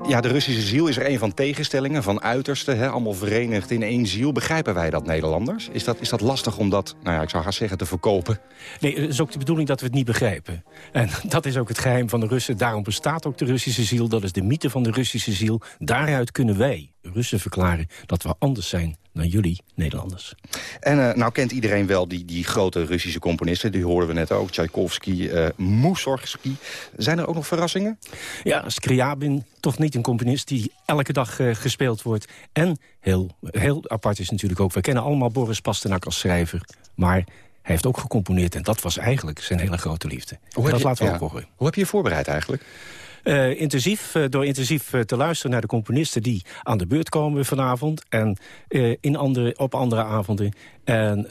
Speaker 14: Ja, de Russische ziel is er een van tegenstellingen, van uitersten. Hè, allemaal verenigd in één ziel. Begrijpen wij dat, Nederlanders? Is dat, is dat lastig om dat, nou ja, ik zou gaan zeggen, te verkopen?
Speaker 27: Nee, het is ook de bedoeling dat we het niet begrijpen. En dat is ook het geheim van de Russen. Daarom bestaat ook de Russische ziel. Dat is de mythe van de Russische ziel. Daaruit kunnen wij, Russen, verklaren dat we anders zijn dan jullie Nederlanders.
Speaker 14: En uh, nou kent iedereen wel die, die grote Russische componisten. Die hoorden we net ook. Tchaikovsky, uh, Mussorgsky. Zijn er ook nog verrassingen?
Speaker 27: Ja, Scriabin, toch niet een componist die elke dag uh, gespeeld wordt. En heel, heel apart is natuurlijk ook... we kennen allemaal Boris Pasternak als schrijver. Maar hij heeft ook gecomponeerd en dat was eigenlijk zijn hele grote liefde.
Speaker 14: Hoe
Speaker 27: dat
Speaker 14: je,
Speaker 27: laten we
Speaker 14: ja.
Speaker 27: ook horen.
Speaker 14: Hoe heb je je voorbereid eigenlijk?
Speaker 27: Uh, intensief, uh, door intensief uh, te luisteren naar de componisten die aan de beurt komen vanavond. En in andere, op andere avonden. En,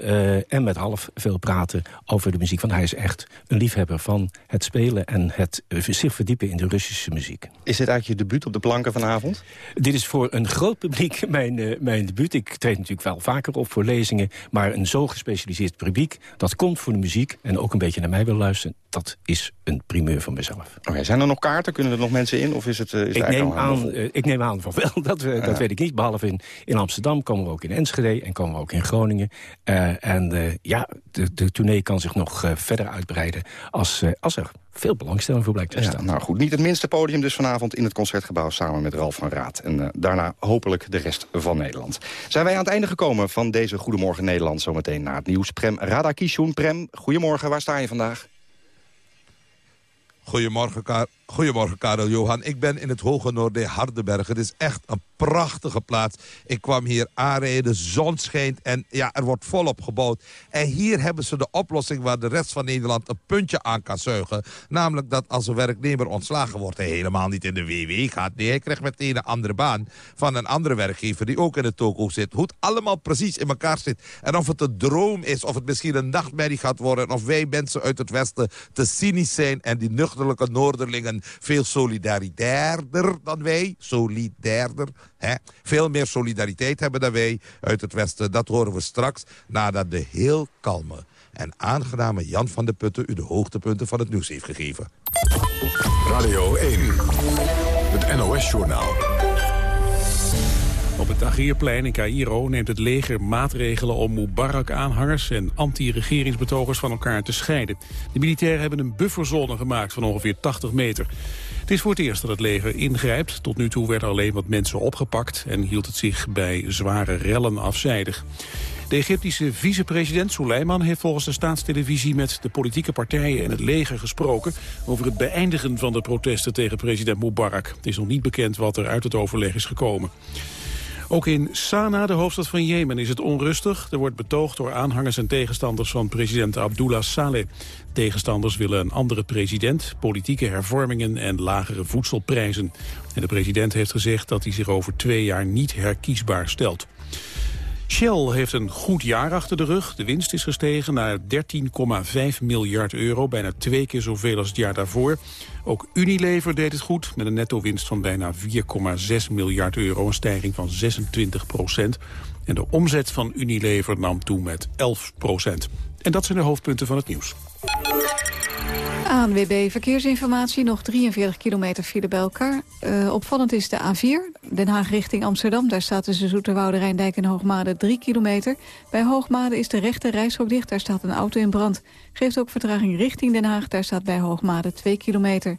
Speaker 27: en met half veel praten over de muziek. Want hij is echt een liefhebber van het spelen en het zich verdiepen in de Russische muziek.
Speaker 14: Is dit eigenlijk je debuut op de planken vanavond?
Speaker 27: Dit is voor een groot publiek mijn, mijn debuut. Ik treed natuurlijk wel vaker op voor lezingen. Maar een zo gespecialiseerd publiek, dat komt voor de muziek... en ook een beetje naar mij wil luisteren, dat is een primeur van mezelf.
Speaker 14: Oké, okay, zijn er nog kaarten? Kunnen er nog mensen in? Of is het, is
Speaker 27: ik, neem aan, ik neem aan van wel, dat, ja. dat weet ik niet. Behalve in, in Amsterdam komen we ook in Enschede en komen we ook in Groningen. Uh, en uh, ja, de, de tournee kan zich nog verder uitbreiden als, als er veel belangstelling voor blijkt te staan.
Speaker 14: Ja, nou goed, niet het minste podium dus vanavond in het Concertgebouw... samen met Ralf van Raad. En uh, daarna hopelijk de rest van Nederland. Zijn wij aan het einde gekomen van deze Goedemorgen Nederland... zometeen naar het nieuws. Prem Radakishun. Prem, goedemorgen, waar sta je vandaag?
Speaker 28: Goedemorgen, Kar Goedemorgen, Karel Johan. Ik ben in het Hoge Noorden Hardenberg. Het is echt een prachtige plaats. Ik kwam hier aanrijden, de zon schijnt en ja, er wordt volop gebouwd. En hier hebben ze de oplossing waar de rest van Nederland een puntje aan kan zuigen. Namelijk dat als een werknemer ontslagen wordt, hij helemaal niet in de WW gaat. Nee, hij krijgt meteen een andere baan van een andere werkgever die ook in het toko zit. Hoe het allemaal precies in elkaar zit. En of het een droom is, of het misschien een nachtmerrie gaat worden. Of wij mensen uit het Westen te cynisch zijn en die nuchterlijke Noorderlingen veel solidaritairder dan wij. Solidairder. Hè? Veel meer solidariteit hebben dan wij uit het Westen. Dat horen we straks nadat de heel kalme en aangename Jan van der Putten... u de hoogtepunten van het nieuws heeft gegeven.
Speaker 3: Radio 1, het NOS-journaal.
Speaker 4: Op het Tahrirplein in Cairo neemt het leger maatregelen om Mubarak-aanhangers en anti-regeringsbetogers van elkaar te scheiden. De militairen hebben een bufferzone gemaakt van ongeveer 80 meter. Het is voor het eerst dat het leger ingrijpt. Tot nu toe werden alleen wat mensen opgepakt en hield het zich bij zware rellen afzijdig. De Egyptische vicepresident Suleiman heeft volgens de staatstelevisie met de politieke partijen en het leger gesproken over het beëindigen van de protesten tegen president Mubarak. Het is nog niet bekend wat er uit het overleg is gekomen. Ook in Sanaa, de hoofdstad van Jemen, is het onrustig. Er wordt betoogd door aanhangers en tegenstanders van president Abdullah Saleh. Tegenstanders willen een andere president, politieke hervormingen en lagere voedselprijzen. En de president heeft gezegd dat hij zich over twee jaar niet herkiesbaar stelt. Shell heeft een goed jaar achter de rug. De winst is gestegen naar 13,5 miljard euro, bijna twee keer zoveel als het jaar daarvoor. Ook Unilever deed het goed, met een netto-winst van bijna 4,6 miljard euro, een stijging van 26 procent. En de omzet van Unilever nam toe met 11 procent. En dat zijn de hoofdpunten van het nieuws.
Speaker 8: ANWB Verkeersinformatie, nog 43 kilometer file bij elkaar. Uh, opvallend is de A4, Den Haag richting Amsterdam. Daar staat tussen Zoeterwoude, Rijndijk en Hoogmade 3 kilometer. Bij Hoogmade is de rechte reishok dicht, daar staat een auto in brand. Geeft ook vertraging richting Den Haag, daar staat bij Hoogmade 2 kilometer.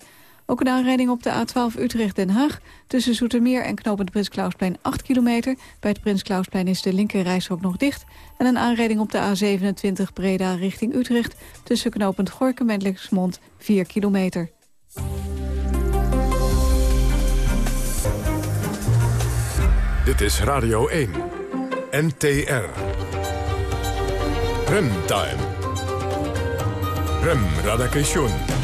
Speaker 8: Ook een aanrijding op de A12 Utrecht-Den Haag. Tussen Zoetermeer en knopend Prins Klausplein 8 kilometer. Bij het Prins Klausplein is de linker reishok nog dicht. En een aanrijding op de A27 Breda richting Utrecht. Tussen knopend Gorkum en Lexmond 4 kilometer.
Speaker 3: Dit is Radio 1. NTR. Remtime. Rem Radakation.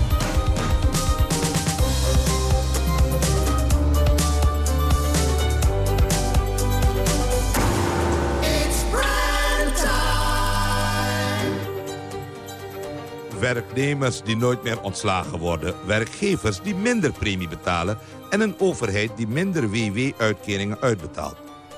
Speaker 28: Werknemers die nooit meer ontslagen worden... werkgevers die minder premie betalen... en een overheid die minder WW-uitkeringen uitbetaalt.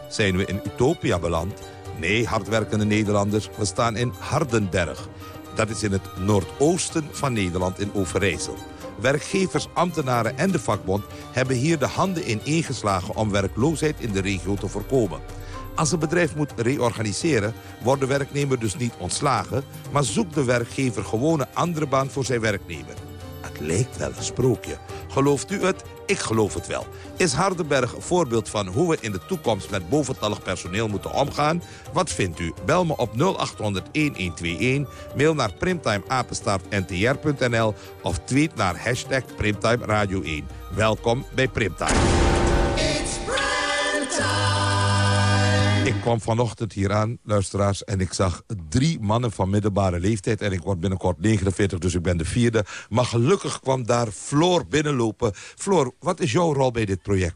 Speaker 28: Zijn we in Utopia beland? Nee, hardwerkende Nederlanders, we staan in Hardenberg. Dat is in het noordoosten van Nederland in Overijssel. Werkgevers, ambtenaren en de vakbond hebben hier de handen in ingeslagen om werkloosheid in de regio te voorkomen. Als een bedrijf moet reorganiseren, wordt de werknemer dus niet ontslagen... maar zoekt de werkgever gewoon een andere baan voor zijn werknemer. Het lijkt wel een sprookje. Gelooft u het? Ik geloof het wel. Is Hardenberg een voorbeeld van hoe we in de toekomst met boventallig personeel moeten omgaan? Wat vindt u? Bel me op 0800-1121, mail naar primtimeapenstaartntr.nl of tweet naar hashtag Primtime Radio 1. Welkom bij Primtime. Ik kwam vanochtend hier aan, luisteraars, en ik zag drie mannen van middelbare leeftijd. En ik word binnenkort 49, dus ik ben de vierde. Maar gelukkig kwam daar Floor binnenlopen. Floor, wat is jouw rol bij dit project?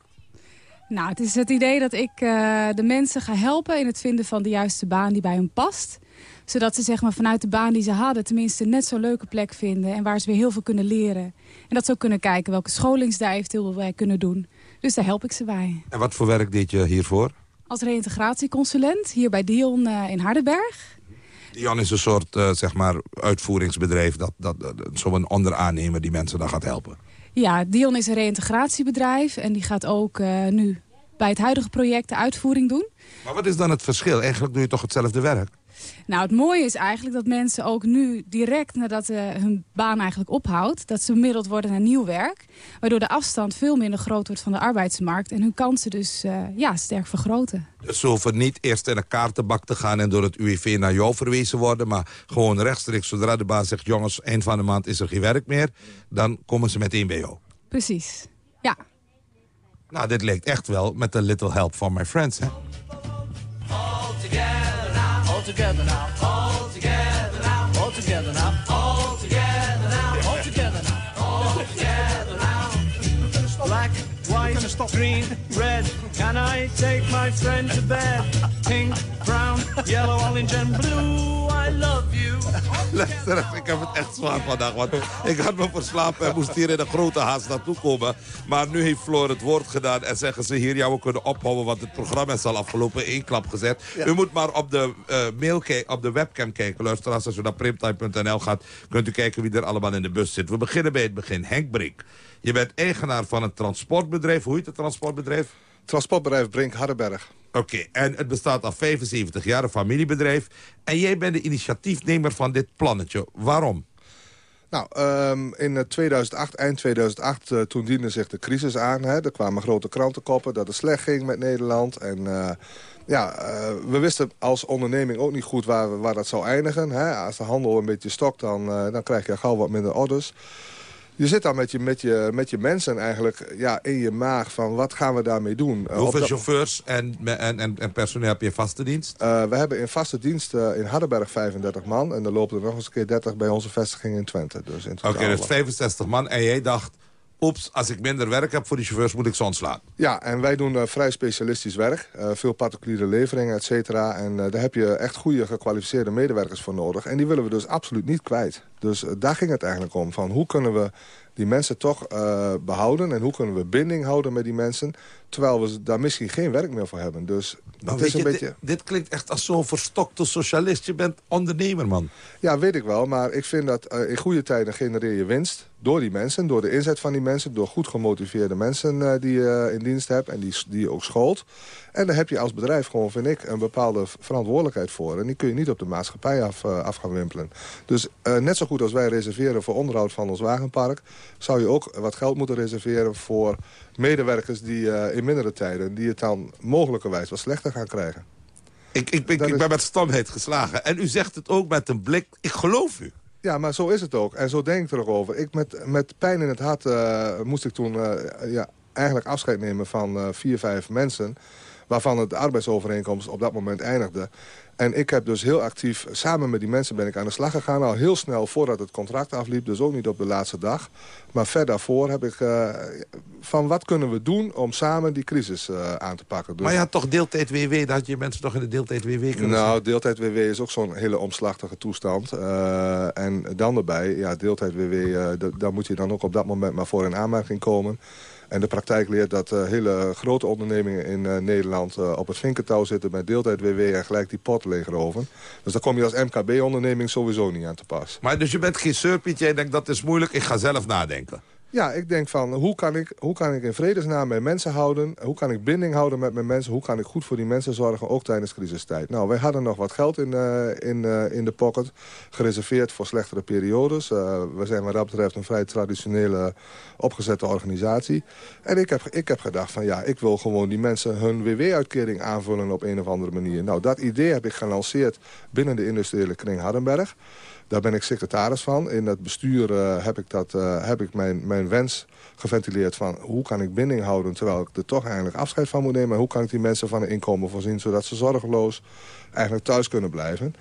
Speaker 29: Nou, het is het idee dat ik uh, de mensen ga helpen in het vinden van de juiste baan die bij hen past. Zodat ze zeg maar, vanuit de baan die ze hadden tenminste net zo'n leuke plek vinden. En waar ze weer heel veel kunnen leren. En dat ze ook kunnen kijken welke scholings daar eventueel bij kunnen doen. Dus daar help ik ze bij.
Speaker 28: En wat voor werk deed je hiervoor?
Speaker 29: Als reïntegratieconsulent hier bij Dion uh, in Hardenberg.
Speaker 28: Dion is een soort uh, zeg maar uitvoeringsbedrijf, dat, dat, dat, zo'n onderaannemer die mensen dan gaat helpen.
Speaker 29: Ja, Dion is een reïntegratiebedrijf en die gaat ook uh, nu bij het huidige project de uitvoering doen.
Speaker 28: Maar wat is dan het verschil? Eigenlijk doe je toch hetzelfde werk?
Speaker 29: Nou, het mooie is eigenlijk dat mensen ook nu direct nadat uh, hun baan eigenlijk ophoudt... dat ze bemiddeld worden naar nieuw werk. Waardoor de afstand veel minder groot wordt van de arbeidsmarkt. En hun kansen dus uh, ja, sterk vergroten.
Speaker 28: Dus ze hoeven niet eerst in een kaartenbak te gaan... en door het UWV naar jou verwezen worden. Maar gewoon rechtstreeks, zodra de baas zegt... jongens, eind van de maand is er geen werk meer... dan komen ze meteen bij jou.
Speaker 29: Precies, ja.
Speaker 28: Nou, dit lijkt echt wel met a little help from my friends, hè?
Speaker 30: Together now, all together now, all together now, all together white, green, red. Can I take my friend to bed? Pink, brown, yellow, orange and blue. I love you.
Speaker 28: Luister, ik heb het echt zwaar vandaag. Want ik had me verslapen en moest hier in een grote haast naartoe komen. Maar nu heeft Floor het woord gedaan en zeggen ze hier... ja, we kunnen ophouden, want het programma is al afgelopen. één klap gezet. U moet maar op de, uh, mail op de webcam kijken. Luister, als u naar primtime.nl gaat... kunt u kijken wie er allemaal in de bus zit. We beginnen bij het begin. Henk Brink. Je bent eigenaar van een transportbedrijf. Hoe heet het transportbedrijf?
Speaker 31: Transportbedrijf Brink Hardenberg.
Speaker 28: Oké, en het bestaat al 75 jaar, een familiebedrijf. En jij bent de initiatiefnemer van dit plannetje. Waarom?
Speaker 31: Nou, um, in 2008, eind 2008, uh, toen diende zich de crisis aan. Hè. Er kwamen grote krantenkoppen dat het slecht ging met Nederland. En uh, ja, uh, we wisten als onderneming ook niet goed waar, waar dat zou eindigen. Hè. Als de handel een beetje stokt, dan, dan krijg je gauw wat minder orders je zit dan met je, met je, met je mensen eigenlijk ja, in je maag van wat gaan we daarmee doen.
Speaker 28: Uh, Hoeveel chauffeurs en, en, en, en, personeel heb je in vaste dienst?
Speaker 31: Uh, we hebben in vaste dienst uh, in Hardenberg 35 man. En er lopen er nog eens een keer 30 bij onze vestiging in Twente. Dus
Speaker 28: Oké, okay, dus 65 man. En jij dacht, oeps, als ik minder werk heb voor die chauffeurs, moet ik ze ontslaan.
Speaker 31: Ja, en wij doen uh, vrij specialistisch werk. Uh, veel particuliere leveringen, et cetera. En uh, daar heb je echt goede gekwalificeerde medewerkers voor nodig. En die willen we dus absoluut niet kwijt. Dus daar ging het eigenlijk om. Van hoe kunnen we die mensen toch behouden... en hoe kunnen we binding houden met die mensen... terwijl we daar misschien geen werk meer voor hebben. Dus
Speaker 28: het is een je, beetje... dit, dit, klinkt echt als zo'n verstokte socialist. Je bent ondernemer, man.
Speaker 31: Ja, weet ik wel. Maar ik vind dat in goede tijden genereer je winst door die mensen, door de inzet van die mensen... door goed gemotiveerde mensen uh, die je in dienst hebt en die, die je ook schoolt. En daar heb je als bedrijf gewoon, vind ik, een bepaalde verantwoordelijkheid voor. En die kun je niet op de maatschappij af, af gaan wimpelen. Dus net zo goed als wij reserveren voor onderhoud van ons wagenpark... zou je ook wat geld moeten reserveren voor medewerkers die in mindere tijden... die het dan mogelijkerwijs wat slechter gaan krijgen.
Speaker 28: Ik, ik, ik, ik ben met stomheid geslagen. En u zegt het ook met een blik, ik geloof u.
Speaker 31: Ja, maar zo is het ook. En zo denk ik er ook over. Ik met, met pijn in het hart uh, moest ik toen uh, ja, eigenlijk afscheid nemen van vier, vijf mensen... waarvan het arbeidsovereenkomst op dat moment eindigde. En ik heb dus heel actief, samen met die mensen ben ik aan de slag gegaan. Al heel snel voordat het contract afliep, dus ook niet op de laatste dag. Maar ver daarvoor heb ik uh, van wat kunnen we doen om samen die crisis uh, aan te pakken.
Speaker 28: Dus... Maar ja, toch deeltijd WW, dat je mensen toch in de deeltijd WW kunnen
Speaker 31: Nou, deeltijd WW is ook zo'n hele omslachtige toestand. Uh, en dan erbij, ja, deeltijd WW, daar moet je dan ook op dat moment maar voor in aanmerking komen. En de praktijk leert dat eh, hele grote ondernemingen in eh, Nederland... eh, op het vinkentouw zitten met deeltijd-WW en gelijk die pot leegroven. Dus daar kom je als MKB-onderneming sowieso niet aan te pas.
Speaker 28: Maar dus je bent geen surpietje, jij denkt dat is moeilijk, ik ga zelf nadenken.
Speaker 31: Ja, ik denk van hoe kan ik, hoe kan ik in vredesnaam mijn mensen houden? Hoe kan ik binding houden met mijn mensen? Hoe kan ik goed voor die mensen zorgen, ook tijdens crisistijd? Nou, wij hadden nog wat geld in, eh, in, eh, in de pocket, gereserveerd voor slechtere periodes. Eh, we zijn wat dat betreft een vrij traditionele opgezette organisatie. En ik heb, ik heb gedacht van ja, ik wil gewoon die mensen hun WW-uitkering aanvullen op een of andere manier. Nou, dat idee heb ik gelanceerd binnen de industriële kring Hardenberg. Daar ben ik secretaris van. In het bestuur eh, heb ik, dat, eh, heb ik mijn, mijn wens geventileerd van... hoe kan ik binding houden terwijl ik er toch eigenlijk afscheid van moet nemen... en hoe kan ik die mensen van een inkomen voorzien... zodat ze zorgeloos eigenlijk thuis kunnen blijven.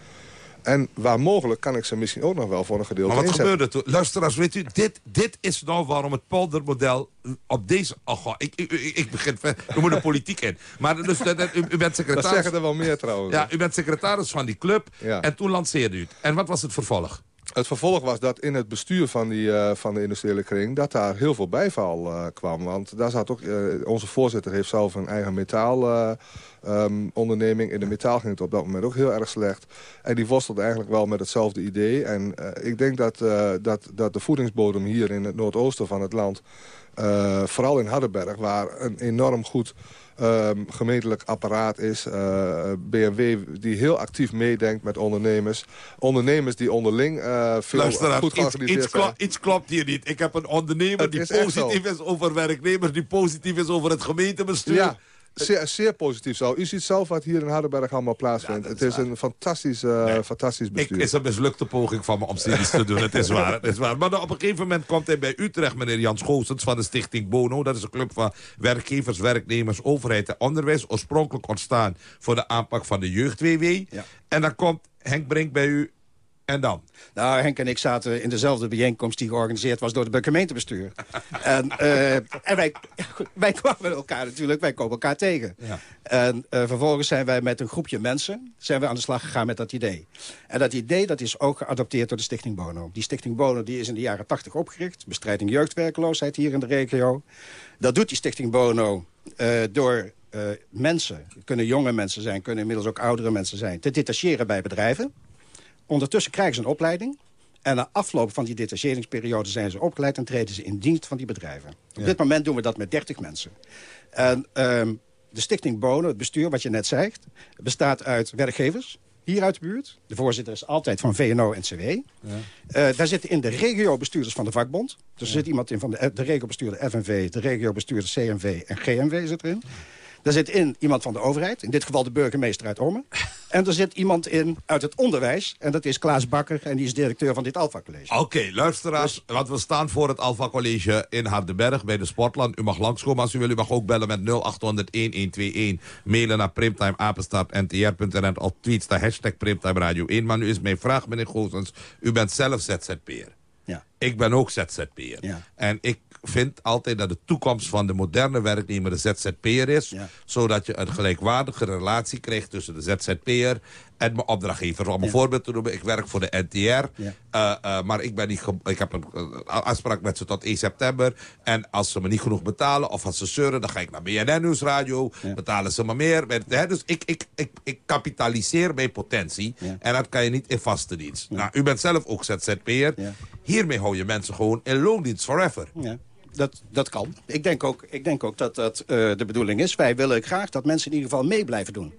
Speaker 31: En waar mogelijk kan ik ze misschien ook nog wel voor een gedeelte
Speaker 28: Maar wat
Speaker 31: inzetten.
Speaker 28: gebeurde toen? Luisteraars, weet u, dit, dit is nou waarom het poldermodel op deze... Oh, goh, ik, ik, ik, begin... ver- We moeten de politiek in. Maar dus, dat- dat- u, u bent secretaris...
Speaker 31: Dat zeggen er wel meer trouwens.
Speaker 28: Ja, u bent secretaris van die club.
Speaker 31: Ja.
Speaker 28: En toen lanceerde u het. En wat was het vervolg?
Speaker 31: Het vervolg was dat in het bestuur van, die, eh, van de industriële kring... dat daar heel veel bijval eh, kwam. Want daar zat ook, eh, onze voorzitter heeft zelf een eigen metaalonderneming. in de metaal ging het op dat moment ook heel erg slecht. En die worstelde eigenlijk wel met hetzelfde idee. En ik denk dat, dat, dat de voedingsbodem hier in het noordoosten van het land... eh, vooral in Hardenberg, waar een enorm goed ehm, gemeentelijk apparaat is. eh, BMW die heel actief meedenkt met ondernemers. Ondernemers die onderling eh, veel goed georganiseerd
Speaker 28: iets,
Speaker 31: zijn.
Speaker 28: klo- iets klopt hier niet. Ik heb een ondernemer
Speaker 31: Het
Speaker 28: die
Speaker 31: is
Speaker 28: positief is over werknemers... die positief is over het gemeentebestuur.
Speaker 31: Ja, zeer, zeer positief zo. U ziet zelf wat hier in Hardenberg allemaal plaatsvindt. het is een fantastisch, eh, fantastisch
Speaker 28: Ik,
Speaker 31: bestuur.
Speaker 28: is een mislukte poging van me om studies te doen. Het is waar, het is waar. Maar dan op een gegeven moment komt hij bij Utrecht, meneer Jans Goossens van de stichting Bono. Dat is een club van werkgevers, werknemers, overheid en onderwijs. Oorspronkelijk ontstaan voor de aanpak van de jeugd-WW. En dan komt Henk Brink bij u. En dan?
Speaker 32: Nou, Henk en ik zaten in dezelfde bijeenkomst die georganiseerd was door het gemeentebestuur. en eh, en wij, wij kwamen elkaar natuurlijk, wij komen elkaar tegen. En eh, vervolgens zijn wij met een groepje mensen zijn we aan de slag gegaan met dat idee. En dat idee dat is ook geadopteerd door de Stichting Bono. Die Stichting Bono die is in de jaren 80 opgericht. Bestrijding jeugdwerkloosheid hier in de regio. Dat doet die Stichting Bono eh, door mensen, kunnen jonge mensen zijn... kunnen inmiddels ook oudere mensen zijn... te detacheren bij bedrijven. Ondertussen krijgen ze een opleiding. En na afloop van die detacheringsperiode zijn ze opgeleid... en treden ze in dienst van die bedrijven. Op dit moment doen we dat met 30 mensen. En ehm, de Stichting Bonen, het bestuur, wat je net zei... bestaat uit werkgevers hier uit de buurt. De voorzitter is altijd van VNO en CW. Eh, daar zitten in de regio-bestuurders van de vakbond. Dus er zit iemand in van de, de regio-bestuurder FNV... de regio-bestuurder CNV en GMV zit erin. Daar zit in iemand van de overheid, in dit geval de burgemeester uit Ommen. En er zit iemand in uit het onderwijs, en dat is Klaas Bakker... en die is directeur van dit Alpha College.
Speaker 28: Oké, luisteraars, want we staan voor het Alpha College in Hardenberg bij de Sportland. U mag langskomen als u wil. U mag ook bellen met 0800-1121. Mailen naar primtimeapenstaartntr.nl of tweets de hashtag Primtime Radio 1. Maar nu is mijn vraag, meneer Goossens. U bent zelf ZZP'er.
Speaker 32: Ja.
Speaker 28: Ik ben ook ZZP'er.
Speaker 32: Ja.
Speaker 28: En ik vind altijd dat de toekomst van de moderne werknemer de ZZP'er is. Zodat je een gelijkwaardige relatie krijgt tussen de ZZP'er en mijn opdrachtgever. Om een voorbeeld te noemen, ik werk voor de NTR. eh, eh, maar ik, ben niet ik heb een eh, afspraak met ze tot 1 september. En als ze me niet genoeg betalen of als ze zeuren... dan ga ik naar BNN Nieuwsradio, betalen ze me meer. Dus ik, ik, ik, ik kapitaliseer mijn potentie. En dat kan je niet in vaste dienst. Nou, u bent zelf ook ZZP'er. Hiermee hou je mensen gewoon in loondienst forever.
Speaker 32: Dat, dat kan. Ik denk ook, ik denk ook dat dat eh, de bedoeling is. Wij willen graag dat mensen in ieder geval mee blijven doen.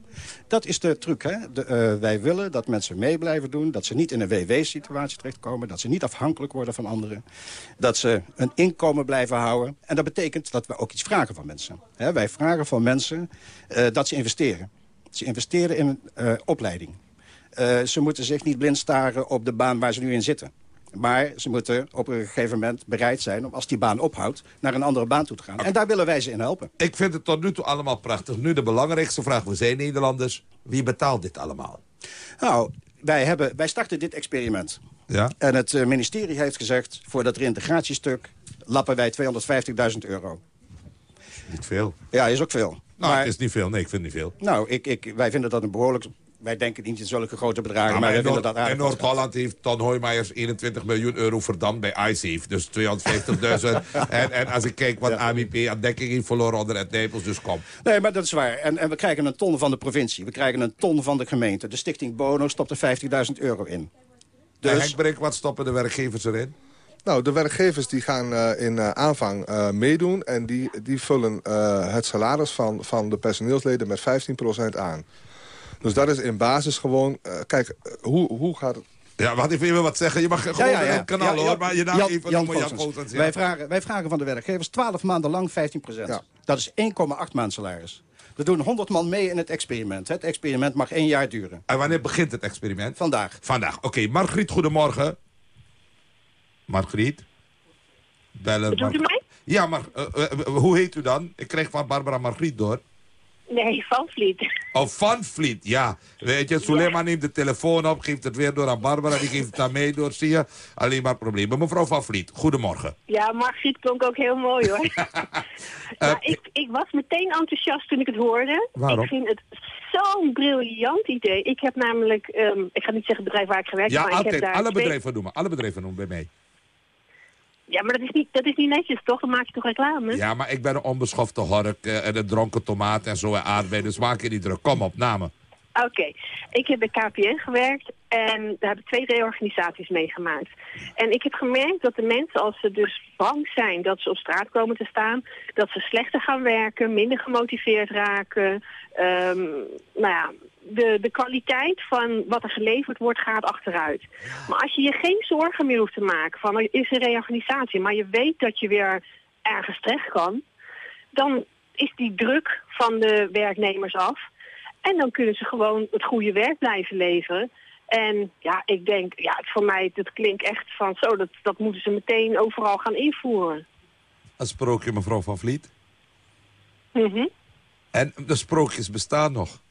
Speaker 32: Dat is de truc. Hè? Eh, wij willen dat mensen mee blijven doen. Dat ze niet in een WW-situatie terechtkomen. Dat ze niet afhankelijk worden van anderen. Dat ze een inkomen blijven houden. En dat betekent dat we ook iets vragen van mensen. Hè? Wij vragen van mensen eh, dat ze investeren. Ze investeren in opleiding. Ze moeten zich niet blind staren op de baan waar ze nu in zitten. Maar ze moeten op een gegeven moment bereid zijn... om als die baan ophoudt, naar een andere baan toe te gaan. En daar willen wij ze in helpen.
Speaker 28: Ik vind het tot nu toe allemaal prachtig. Nu de belangrijkste vraag. We zijn Nederlanders. Wie betaalt dit allemaal?
Speaker 32: Nou, wij, hebben, wij starten dit experiment.
Speaker 28: Ja?
Speaker 32: En het eh, ministerie heeft gezegd... voor dat reintegratiestuk lappen wij 250.000 euro.
Speaker 28: Niet veel.
Speaker 32: Ja, is ook veel.
Speaker 28: Nou,
Speaker 32: Maar-
Speaker 28: het is niet veel. Nee, ik vind het niet veel.
Speaker 32: Nou, ik, ik, wij vinden dat een behoorlijk wij denken niet in zulke grote bedragen,
Speaker 28: Ja,
Speaker 32: maar,
Speaker 28: maar
Speaker 32: willen dat aardig
Speaker 28: Noord-Holland heeft Ton Hoijmaiers 21 miljoen euro verdampt bij ICEF. Dus 250.000. en, en als ik kijk wat ABP aan dekking heeft verloren onder het Napels, dus kom.
Speaker 32: Nee, maar dat is waar. En, en we krijgen een ton van de provincie. We krijgen een ton van de gemeente. De stichting Bono stopt er 50.000 euro in.
Speaker 28: Dus... Henk wat stoppen de werkgevers erin?
Speaker 31: Nou, de werkgevers die gaan eh, in eh, aanvang eh, meedoen... en die, die vullen eh, het salaris van, van de personeelsleden met 15% aan. Dus dat is in basis gewoon... eh, kijk, eh, hoe, hoe gaat het...
Speaker 28: Ja, wacht even, even wat zeggen. Je mag gewoon in het kanaal,
Speaker 32: Ja,
Speaker 28: hoor. Maar je naam
Speaker 32: Jan-
Speaker 28: even
Speaker 32: Jan
Speaker 28: noemen, Jan ja.
Speaker 32: Wij, vragen, wij vragen van de werkgevers 12 maanden lang 15% Dat is 1,8 maand salaris. Er doen 100 man mee in het experiment. Het experiment mag één jaar duren.
Speaker 28: En wanneer begint het experiment?
Speaker 32: Vandaag.
Speaker 28: Vandaag. Oké, Margriet, goedemorgen. Margriet? Bellen.
Speaker 33: U mij?
Speaker 28: Ja, maar eh, hoe heet u dan? Ik kreeg van Barbara Margriet door.
Speaker 33: Nee, van Vliet.
Speaker 28: Oh, Van Vliet, ja. Weet je, Sulema neemt de telefoon op, geeft het weer door aan Barbara. Die geeft het dan mee door, zie je? Alleen maar problemen. Mevrouw Van Vliet, goedemorgen.
Speaker 33: Ja, Margriet klonk ook heel mooi hoor. maar ik, ik was meteen enthousiast toen ik het hoorde.
Speaker 28: Waarom?
Speaker 33: Ik vind het zo'n briljant idee. Ik heb namelijk, ehm, ik ga niet zeggen het bedrijf waar ik gewerkt heb,
Speaker 28: Ja,
Speaker 33: maar ik heb daar
Speaker 28: Alle
Speaker 33: twee-
Speaker 28: bedrijven noemen. Alle bedrijven noemen bij mij.
Speaker 33: Ja, maar dat is, niet, dat is niet netjes toch? Dan maak je toch reclame?
Speaker 28: Ja, maar ik ben een onbeschofte hork eh, en een dronken tomaat en zo en aardbei. Dus maak je niet druk. Kom op, namen.
Speaker 33: Oké, ik heb bij KPN gewerkt en daar heb twee reorganisaties meegemaakt. En ik heb gemerkt dat de mensen, als ze dus bang zijn dat ze op straat komen te staan, dat ze slechter gaan werken, minder gemotiveerd raken. Ehm, nou ja, de, de kwaliteit van wat er geleverd wordt gaat achteruit. Maar als je je geen zorgen meer hoeft te maken van er is een reorganisatie, maar je weet dat je weer ergens terecht kan, dan is die druk van de werknemers af. En dan kunnen ze gewoon het goede werk blijven leveren. En ja, ik denk, ja, voor mij, dat klinkt echt van zo, dat, dat moeten ze meteen overal gaan invoeren.
Speaker 28: Een sprookje, mevrouw Van Vliet.
Speaker 33: Mhm.
Speaker 28: En de sprookjes bestaan nog.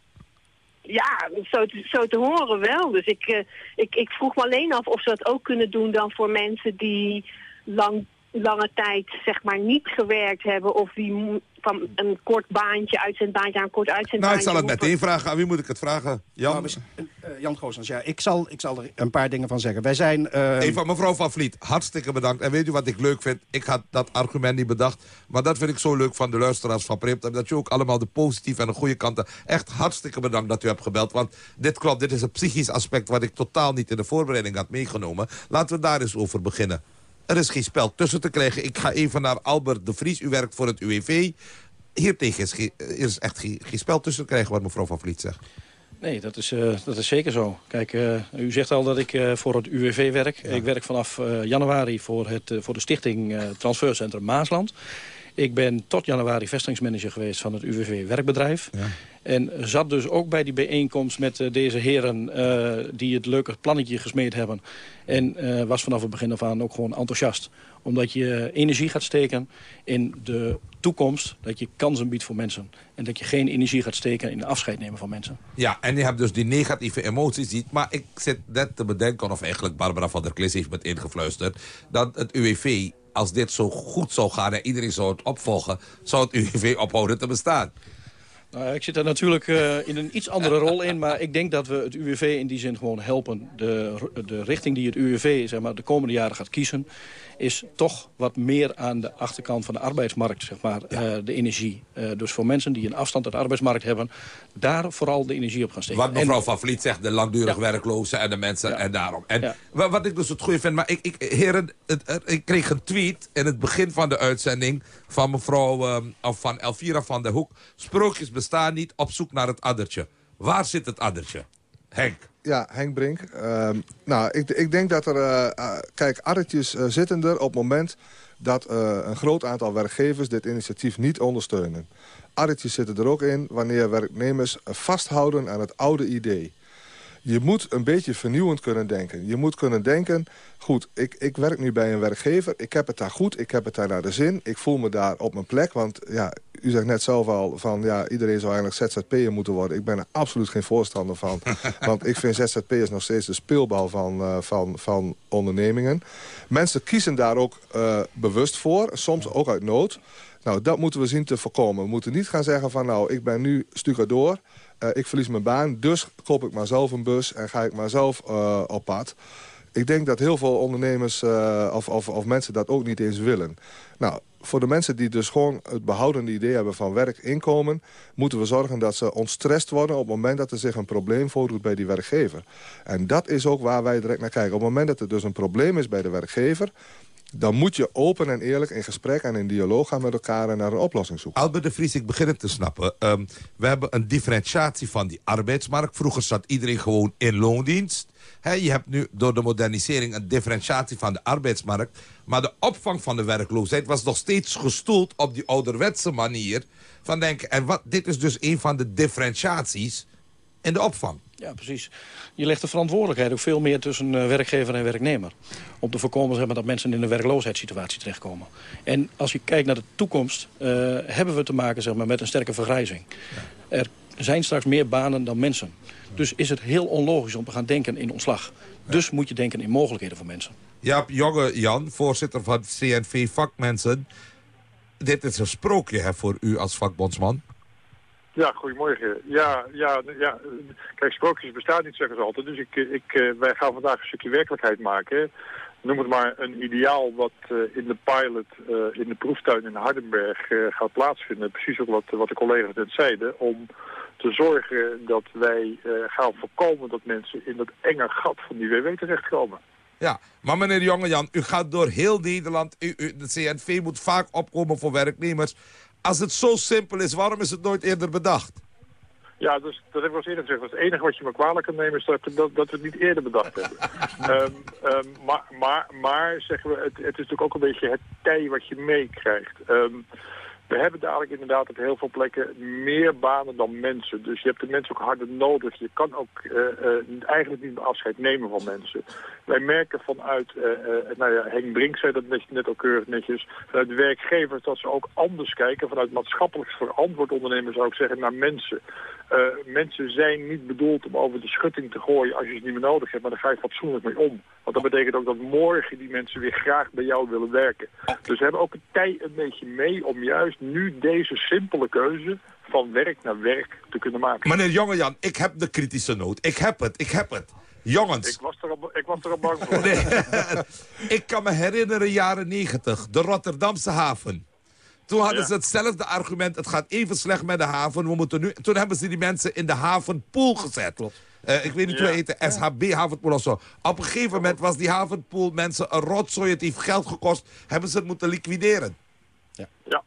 Speaker 33: Ja, zo te, zo te horen wel. Dus ik, eh, ik, ik vroeg me alleen af of ze dat ook kunnen doen dan voor mensen die lang, lange tijd zeg maar niet gewerkt hebben. Of die van een kort baantje, uitzendbaantje aan een kort uitzendbaantje.
Speaker 28: Nou, ik zal het
Speaker 33: hoeven.
Speaker 28: meteen vragen. Aan wie moet ik het vragen? Jan?
Speaker 32: Nou, Eh, Jan Goossens, ja, ik zal, ik zal er een paar dingen van zeggen. Wij zijn... eh,
Speaker 28: Even, mevrouw Van Vliet, hartstikke bedankt. En weet u wat ik leuk vind? Ik had dat argument niet bedacht. Maar dat vind ik zo leuk van de luisteraars van Primt. Dat je ook allemaal de positieve en de goede kanten... Echt hartstikke bedankt dat u hebt gebeld. Want dit klopt, dit is een psychisch aspect... wat ik totaal niet in de voorbereiding had meegenomen. Laten we daar eens over beginnen. Er is geen spel tussen te krijgen. Ik ga even naar Albert de Vries. U werkt voor het UWV. Hiertegen is, is echt geen, geen spel tussen te krijgen... wat mevrouw Van Vliet zegt.
Speaker 20: Nee, dat is, eh, dat is zeker zo. Kijk, eh, u zegt al dat ik eh, voor het UWV werk. Ik werk vanaf januari voor, het, voor de stichting Transfercentrum Maasland. Ik ben tot januari vestigingsmanager geweest van het UWV Werkbedrijf. En zat dus ook bij die bijeenkomst met eh, deze heren eh, die het leuke plannetje gesmeed hebben. En eh, was vanaf het begin af aan ook gewoon enthousiast. Omdat je energie gaat steken in de toekomst. Dat je kansen biedt voor mensen. En dat je geen energie gaat steken in afscheid nemen van mensen.
Speaker 28: Ja, en je hebt dus die negatieve emoties niet. Maar ik zit net te bedenken, of eigenlijk Barbara van der Klis heeft me ingefluisterd... dat het UWV, als dit zo goed zou gaan en iedereen zou het opvolgen... zou het UWV ophouden te bestaan.
Speaker 20: Nou, ik zit daar natuurlijk eh, in een iets andere rol in. Maar ik denk dat we het UWV in die zin gewoon helpen. De, de richting die het UWV zeg maar, de komende jaren gaat kiezen... is toch wat meer aan de achterkant van de arbeidsmarkt, zeg maar, eh, de energie. Eh, dus voor mensen die een afstand uit de arbeidsmarkt hebben... daar vooral de energie op gaan steken.
Speaker 28: Wat mevrouw
Speaker 20: En-
Speaker 28: Van Vliet zegt, de langdurig werklozen en de mensen en daarom. En wa- wat ik dus het goede vind, maar ik, ik, heren, het, er- ik kreeg een tweet in het begin van de uitzending van mevrouw, ehm, of van Elvira van der Hoek. Sprookjes bestaan niet, op zoek naar het addertje. Waar zit het addertje? Henk.
Speaker 31: Ja, Henk Brink. Ehm, nou, ik, ik denk dat er... eh, eh, kijk, addertjes eh, zitten er op het moment dat een groot aantal werkgevers dit initiatief niet ondersteunen. Addertjes zitten er ook in wanneer werknemers vasthouden aan het oude idee. Je moet een beetje vernieuwend kunnen denken. Je moet kunnen denken, goed, ik, ik werk nu bij een werkgever. Ik heb het daar goed, ik heb het daar naar de zin. Ik voel me daar op mijn plek. Want ja, u zegt net zelf al van ja, iedereen zou eigenlijk ZZP'er moeten worden. Ik ben er absoluut geen voorstander van. want ik vind ZZP'ers nog steeds de speelbal van, eh, van, van ondernemingen. Mensen kiezen daar ook eh, bewust voor, soms ook uit nood. Nou, dat moeten we zien te voorkomen. We moeten niet gaan zeggen van nou, ik ben nu stucadoor. Uh, ik verlies mijn baan, dus koop ik maar zelf een bus en ga ik maar zelf uh, op pad. Ik denk dat heel veel ondernemers uh, of, of, of mensen dat ook niet eens willen. Nou, voor de mensen die dus gewoon het behoudende idee hebben van werk, inkomen... moeten we zorgen dat ze ontstrest worden op het moment dat er zich een probleem voordoet bij die werkgever. En dat is ook waar wij direct naar kijken. Op het moment dat er dus een probleem is bij de werkgever dan moet je open en eerlijk in gesprek en in dialoog gaan met elkaar... en naar een oplossing zoeken.
Speaker 28: Albert de Vries, ik begin het te snappen. Um, we hebben een differentiatie van die arbeidsmarkt. Vroeger zat iedereen gewoon in loondienst. Je hebt nu door de modernisering een differentiatie van de arbeidsmarkt. Maar de opvang van de werkloosheid was nog steeds gestoeld... op die ouderwetse manier van denken. En wat, dit is dus een van de differentiaties in de opvang.
Speaker 20: Ja, precies. Je legt de verantwoordelijkheid ook veel meer tussen uh, werkgever en werknemer. Om te voorkomen zeg maar, dat mensen in een werkloosheidssituatie terechtkomen. En als je kijkt naar de toekomst, uh, hebben we te maken zeg maar, met een sterke vergrijzing. Er zijn straks meer banen dan mensen. Dus is het heel onlogisch om te gaan denken in ontslag. Dus moet je denken in mogelijkheden voor mensen.
Speaker 28: Jaap Jonge Jan, voorzitter van CNV Vakmensen. Dit is een sprookje hè, voor u als vakbondsman.
Speaker 34: Ja, goedemorgen. Ja, ja, ja. Kijk, sprookjes bestaan niet, zeggen ze altijd. Dus ik, ik, wij gaan vandaag een stukje werkelijkheid maken. Noem het maar een ideaal wat uh, in de pilot, uh, in de proeftuin in Hardenberg gaat plaatsvinden. Precies ook wat, wat de collega's net zeiden. Om te zorgen dat wij gaan voorkomen dat mensen in dat enge gat van die WW terechtkomen.
Speaker 28: Ja, maar meneer Jongejan, u gaat door heel Nederland. U, u, de CNV moet vaak opkomen voor werknemers. Als het zo simpel is, waarom is het nooit eerder bedacht?
Speaker 34: Ja, dus, dat heb ik al eerder gezegd. Het enige wat je me kwalijk kan nemen is dat, dat, dat we het niet eerder bedacht hebben. um, um, maar, maar, maar, zeggen we, het, het is natuurlijk ook een beetje het tij wat je meekrijgt. Um, we hebben dadelijk inderdaad op heel veel plekken meer banen dan mensen. Dus je hebt de mensen ook harder nodig. Je kan ook uh, uh, eigenlijk niet meer afscheid nemen van mensen. Wij merken vanuit, uh, nou ja, Henk Brink zei dat net, net ook keurig netjes, vanuit werkgevers dat ze ook anders kijken. Vanuit maatschappelijk verantwoord ondernemen zou ik zeggen naar mensen. mensen zijn niet bedoeld om over de schutting te gooien als je ze niet meer nodig hebt, maar daar ga je fatsoenlijk mee om. Want dat betekent ook dat morgen die mensen weer graag bij jou willen werken. Dus we hebben ook een tij een beetje mee om juist nu deze simpele keuze van werk naar werk te kunnen maken.
Speaker 28: Meneer Jongejan, ik heb de kritische noot. Ik heb het, ik heb het. Jongens.
Speaker 34: Ik was er al, ik was er al bang voor.
Speaker 28: Nee, ik kan me herinneren, jaren 90, de Rotterdamse haven. Toen hadden ja. ze hetzelfde argument, het gaat even slecht met de haven. We moeten nu, toen hebben ze die mensen in de havenpool gezet. Klopt. Uh, ik weet niet ja. hoe het heet, SHB havenpool of zo. Op een gegeven moment was die havenpool mensen een rotzooi. Het heeft geld gekost. Hebben ze het moeten liquideren.
Speaker 34: Ja. ja.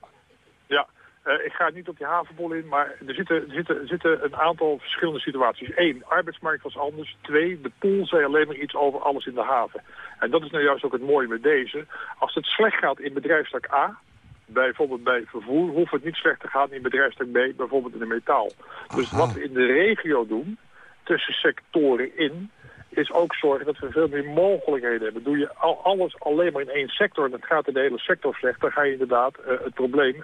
Speaker 34: ja. Uh, ik ga niet op die havenpool in, maar er zitten, er, zitten, er zitten een aantal verschillende situaties. Eén, arbeidsmarkt was anders. Twee, de pool zei alleen maar iets over alles in de haven. En dat is nou juist ook het mooie met deze. Als het slecht gaat in bedrijfstak A, bijvoorbeeld bij vervoer, hoeft het niet slecht te gaan in bedrijfstak B, bijvoorbeeld in de metaal. Dus wat we in de regio doen, tussen sectoren in, is ook zorgen dat we veel meer mogelijkheden hebben. Doe je al, alles alleen maar in één sector en het gaat in de hele sector slecht, dan ga je inderdaad uh, het probleem uh,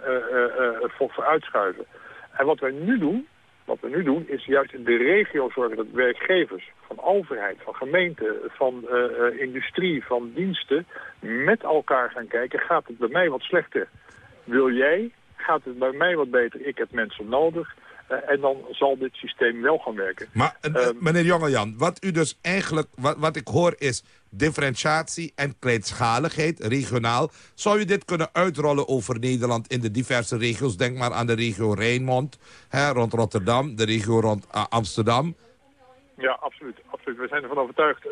Speaker 34: voor, uitschuiven. En wat wij nu doen, wat we nu doen, is juist in de regio zorgen dat werkgevers van overheid, van gemeenten, van industrie, van diensten met elkaar gaan kijken, gaat het bij mij wat slechter? Wil jij? Gaat het bij mij wat beter? Ik heb mensen nodig. Uh, en dan zal dit systeem wel gaan werken.
Speaker 28: Maar uh, meneer Jongejan, wat u dus eigenlijk, wat, wat ik hoor is differentiatie en kleinschaligheid, regionaal. Zou u dit kunnen uitrollen over Nederland in de diverse regio's? Denk maar aan de regio Rijnmond, hè, rond Rotterdam, de regio rond uh, Amsterdam.
Speaker 34: Ja, absoluut. absoluut. We zijn ervan overtuigd.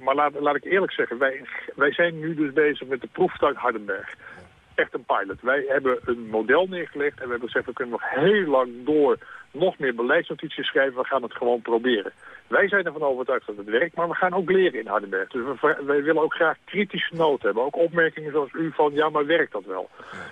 Speaker 34: maar laat, laat ik eerlijk zeggen, wij, wij zijn nu dus bezig met de proeftuin Hardenberg echt een pilot. Wij hebben een model neergelegd en we hebben gezegd... we kunnen nog heel lang door nog meer beleidsnotities schrijven. We gaan het gewoon proberen. Wij zijn ervan overtuigd dat het werkt, maar we gaan ook leren in Hardenberg. Dus we, wij willen ook graag kritische noten hebben. Ook opmerkingen zoals u van, ja, maar werkt dat wel?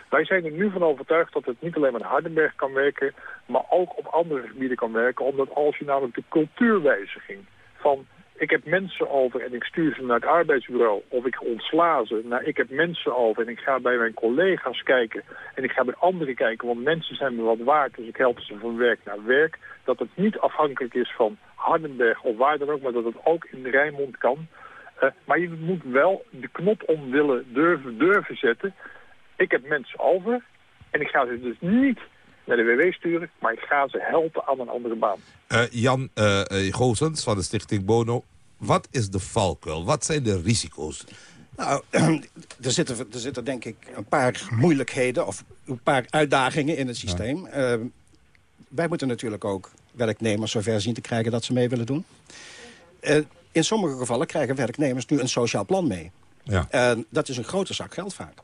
Speaker 34: Wij zijn er nu van overtuigd dat het niet alleen met Hardenberg kan werken... maar ook op andere gebieden kan werken. Omdat als je namelijk de cultuurwijziging van ik heb mensen over en ik stuur ze naar het arbeidsbureau. Of ik ontsla ze. Nou, ik heb mensen over en ik ga bij mijn collega's kijken. En ik ga bij anderen kijken, want mensen zijn me wat waard. Dus ik help ze van werk naar werk. Dat het niet afhankelijk is van Hardenberg of waar dan ook. Maar dat het ook in de Rijnmond kan. Uh, maar je moet wel de knop om willen durven, durven zetten. Ik heb mensen over En ik ga ze dus niet naar de WW sturen, maar ik ga ze helpen aan een andere baan.
Speaker 28: Eh, Jan uh, Goosens van de stichting Bono. Wat is de valkuil? Wat zijn de risico's?
Speaker 32: Nou, er zitten, er zitten denk ik een paar moeilijkheden of een paar uitdagingen in het systeem. Ja. wij moeten natuurlijk ook werknemers zover zien te krijgen dat ze mee willen doen. Uh, in sommige gevallen krijgen werknemers nu een sociaal plan mee. Ja. En dat is een grote zak geld vaak.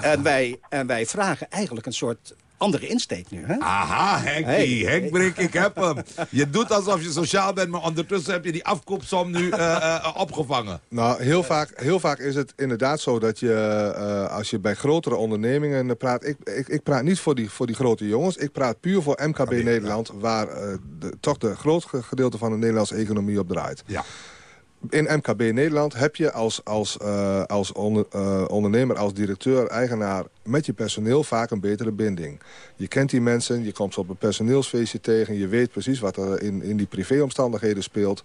Speaker 32: En wij, en wij vragen eigenlijk een soort andere insteek nu. Hè?
Speaker 28: Aha, Henkie, Henk Brink, ik heb hem. Je doet alsof je sociaal bent, maar ondertussen heb je die afkoopsom nu uh, uh, opgevangen.
Speaker 31: Nou, heel vaak, heel vaak is het inderdaad zo dat je, uh, als je bij grotere ondernemingen praat... Ik, ik, ik, praat niet voor die, voor die grote jongens, ik praat puur voor MKB Nederland... waar de, toch de grootste gedeelte van de Nederlandse economie op draait.
Speaker 28: Ja
Speaker 31: in MKB Nederland heb je als, als, uh, als uh, ondernemer, als directeur, eigenaar... met je personeel vaak een betere binding. Je kent die mensen, je komt ze op een personeelsfeestje tegen... je weet precies wat er in, in die privéomstandigheden speelt.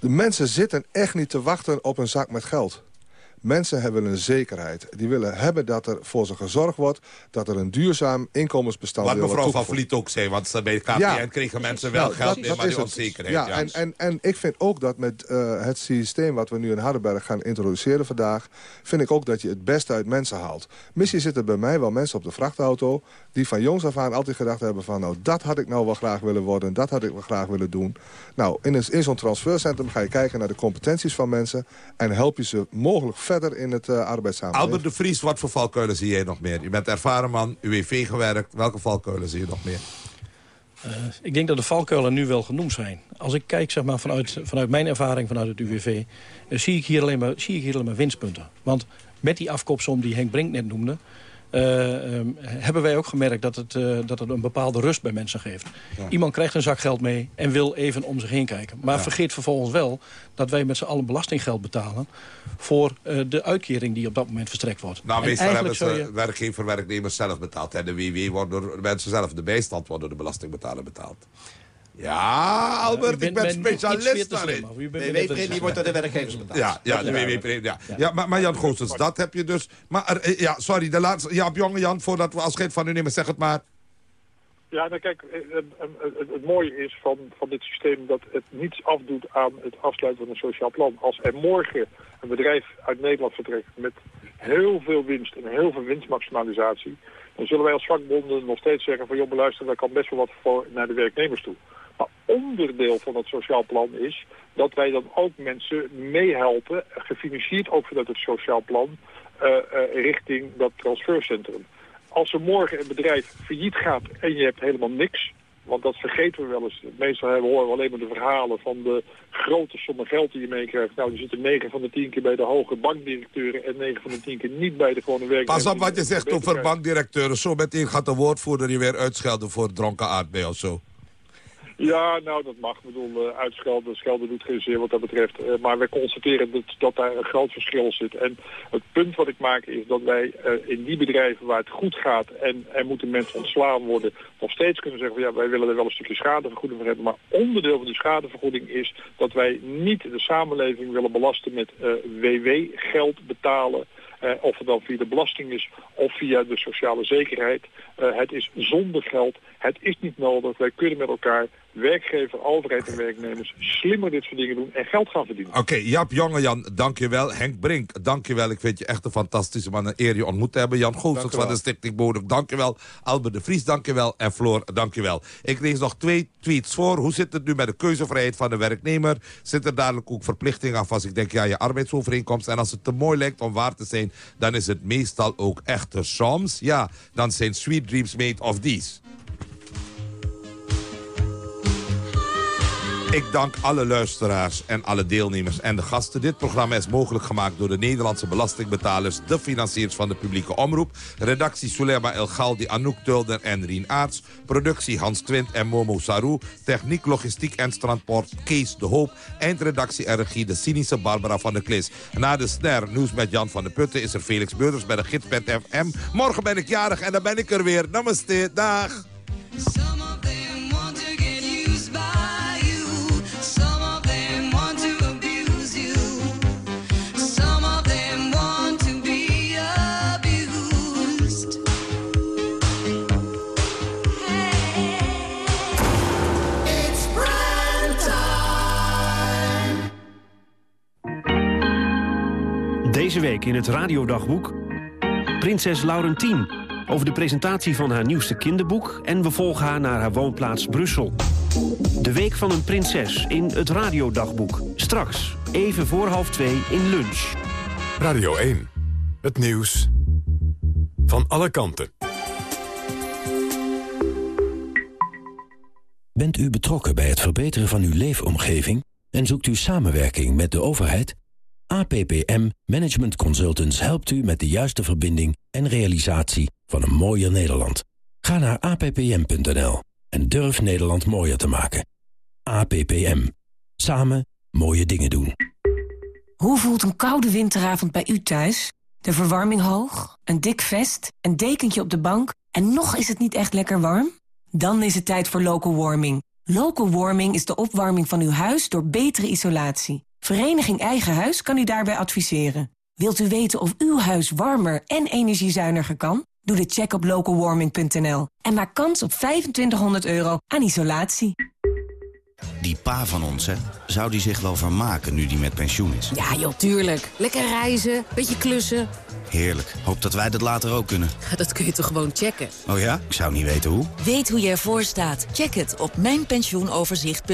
Speaker 31: De mensen zitten echt niet te wachten op een zak met geld. Mensen hebben een zekerheid. Die willen hebben dat er voor ze gezorgd wordt... dat er een duurzaam inkomensbestand
Speaker 28: Wat mevrouw Van Vliet ook zei, want bij de KPN ja, kregen mensen wel nou, geld dat, maar die onzekerheid.
Speaker 31: Ja, en, en, en ik vind ook dat met uh, het systeem wat we nu in Hardenberg gaan introduceren vandaag... vind ik ook dat je het beste uit mensen haalt. Misschien zitten bij mij wel mensen op de vrachtauto... die van jongs af aan altijd gedacht hebben van... nou, dat had ik nou wel graag willen worden, dat had ik wel graag willen doen. Nou, in, een, in zo'n transfercentrum ga je kijken naar de competenties van mensen... en help je ze mogelijk verder in het uh, arbeidssamenleving.
Speaker 28: Albert de Vries, wat voor valkuilen zie jij nog meer? U bent ervaren man, UWV gewerkt. Welke valkuilen zie je nog meer?
Speaker 20: Uh, ik denk dat de valkuilen nu wel genoemd zijn. Als ik kijk zeg maar, vanuit, vanuit mijn ervaring vanuit het UWV... Uh, zie, ik hier alleen maar, zie ik hier alleen maar winstpunten. Want met die afkoopsom die Henk Brink net noemde... Uh, um, hebben wij ook gemerkt dat het, uh, dat het een bepaalde rust bij mensen geeft. Ja. Iemand krijgt een zak geld mee en wil even om zich heen kijken. Maar ja. vergeet vervolgens wel dat wij met z'n allen belastinggeld betalen... voor uh, de uitkering die op dat moment verstrekt wordt.
Speaker 28: Nou, meestal hebben ze je... werkgever werknemers zelf betaald. En de WW wordt door mensen zelf, de bijstand wordt door de belastingbetaler betaald. Ja, Albert, bent, ik ben specialist daarin.
Speaker 32: De WW-premie wordt door de werkgevers betaald.
Speaker 28: Ja, ja de WW-premie. Ja. Ja. maar, maar Jan Goossens, dat heb je dus... Maar er, ja, sorry, de laatste... Ja, jonge Jan, voordat we afscheid van u nemen, zeg het maar.
Speaker 34: Ja, nou kijk, het, het, het, mooie is van, van dit systeem dat het niets afdoet aan het afsluiten van een sociaal plan. Als er morgen een bedrijf uit Nederland vertrekt met heel veel winst en heel veel winstmaximalisatie, dan zullen wij als vakbonden nog steeds zeggen van joh, beluister, daar kan best wel wat voor naar de werknemers toe. Maar onderdeel van het sociaal plan is dat wij dan ook mensen meehelpen, gefinancierd ook vanuit het sociaal plan, uh, uh, richting dat transfercentrum. Als er morgen een bedrijf failliet gaat en je hebt helemaal niks, want dat vergeten we wel eens. Meestal horen we alleen maar de verhalen van de grote sommen geld die je meekrijgt. Nou, er zitten 9 van de 10 keer bij de hoge bankdirecteuren en 9 van de 10 keer niet bij de gewone werknemers.
Speaker 28: Pas op wat je zegt over bankdirecteuren. Zo meteen gaat de woordvoerder je weer uitschelden voor dronken aardbei of zo.
Speaker 34: Ja, nou, dat mag. Ik bedoel, uh, uitschelden, schelden doet geen zeer wat dat betreft. Uh, maar wij constateren dat, dat daar een groot verschil zit. En het punt wat ik maak is dat wij uh, in die bedrijven waar het goed gaat... en er moeten mensen ontslaan worden... nog steeds kunnen zeggen van ja, wij willen er wel een stukje schadevergoeding voor hebben. Maar onderdeel van de schadevergoeding is dat wij niet de samenleving willen belasten met WW-geld betalen... Of het dan via de belasting is of via de sociale zekerheid. Het is zonder geld. Het is niet nodig. Wij kunnen met elkaar, werkgever, overheid en werknemers... slimmer dit soort dingen doen en geld gaan verdienen.
Speaker 28: Oké, okay, Jap Jongejan, dankjewel. Henk Brink, dankjewel. Ik vind je echt een fantastische man. Een eer je ontmoet te hebben. Jan Goossens van de Stichting Bodem, dankjewel. Albert de Vries, dankjewel. En Floor, dankjewel. Ik lees nog twee tweets voor. Hoe zit het nu met de keuzevrijheid van de werknemer? Zit er dadelijk ook verplichting af als ik denk... ja, je arbeidsovereenkomst. En als het te mooi lijkt om waar te zijn... dan is het meestal ook echter soms. Ja, dan zijn sweet dreams made of these. Ik dank alle luisteraars en alle deelnemers en de gasten. Dit programma is mogelijk gemaakt door de Nederlandse belastingbetalers... de financiers van de publieke omroep. Redactie Sulema El Galdi, Anouk Tulder en Rien Aarts. Productie Hans Twint en Momo Sarou. Techniek, logistiek en transport Kees de Hoop. Eindredactie en regie de cynische Barbara van der Klis. Na de snare nieuws met Jan van der Putten... is er Felix Beurders bij de gids.fm. Morgen ben ik jarig en dan ben ik er weer. Namaste, dag.
Speaker 35: Deze week in het radiodagboek... Prinses Laurentien, over de presentatie van haar nieuwste kinderboek... en we volgen haar naar haar woonplaats Brussel. De week van een prinses in het radiodagboek. Straks, even voor half twee in lunch.
Speaker 36: Radio 1. Het nieuws van alle kanten.
Speaker 3: Bent u betrokken bij het verbeteren van uw leefomgeving en zoekt u samenwerking met de overheid? APPM Management Consultants helpt u met de juiste verbinding en realisatie van een mooier Nederland. Ga naar appm.nl en durf Nederland mooier te maken. APPM. Samen mooie dingen doen.
Speaker 37: Hoe voelt een koude winteravond bij u thuis? De verwarming hoog, een dik vest, een dekentje op de bank... en nog is het niet echt lekker warm? Dan is het tijd voor local warming. Local warming is de opwarming van uw huis door betere isolatie. Vereniging Eigen Huis kan u daarbij adviseren. Wilt u weten of uw huis warmer en energiezuiniger kan? Doe de check op localwarming.nl en maak kans op 2500 euro aan isolatie.
Speaker 12: Die pa van ons, hè? Zou die zich wel vermaken nu die met pensioen is?
Speaker 38: Ja, joh, tuurlijk. Lekker reizen, beetje klussen.
Speaker 12: Heerlijk. Hoop dat wij dat later ook kunnen.
Speaker 38: Dat kun je toch gewoon checken?
Speaker 12: Oh ja? Ik zou niet weten hoe.
Speaker 38: Weet hoe je ervoor staat? Check het op mijnpensioenoverzicht.nl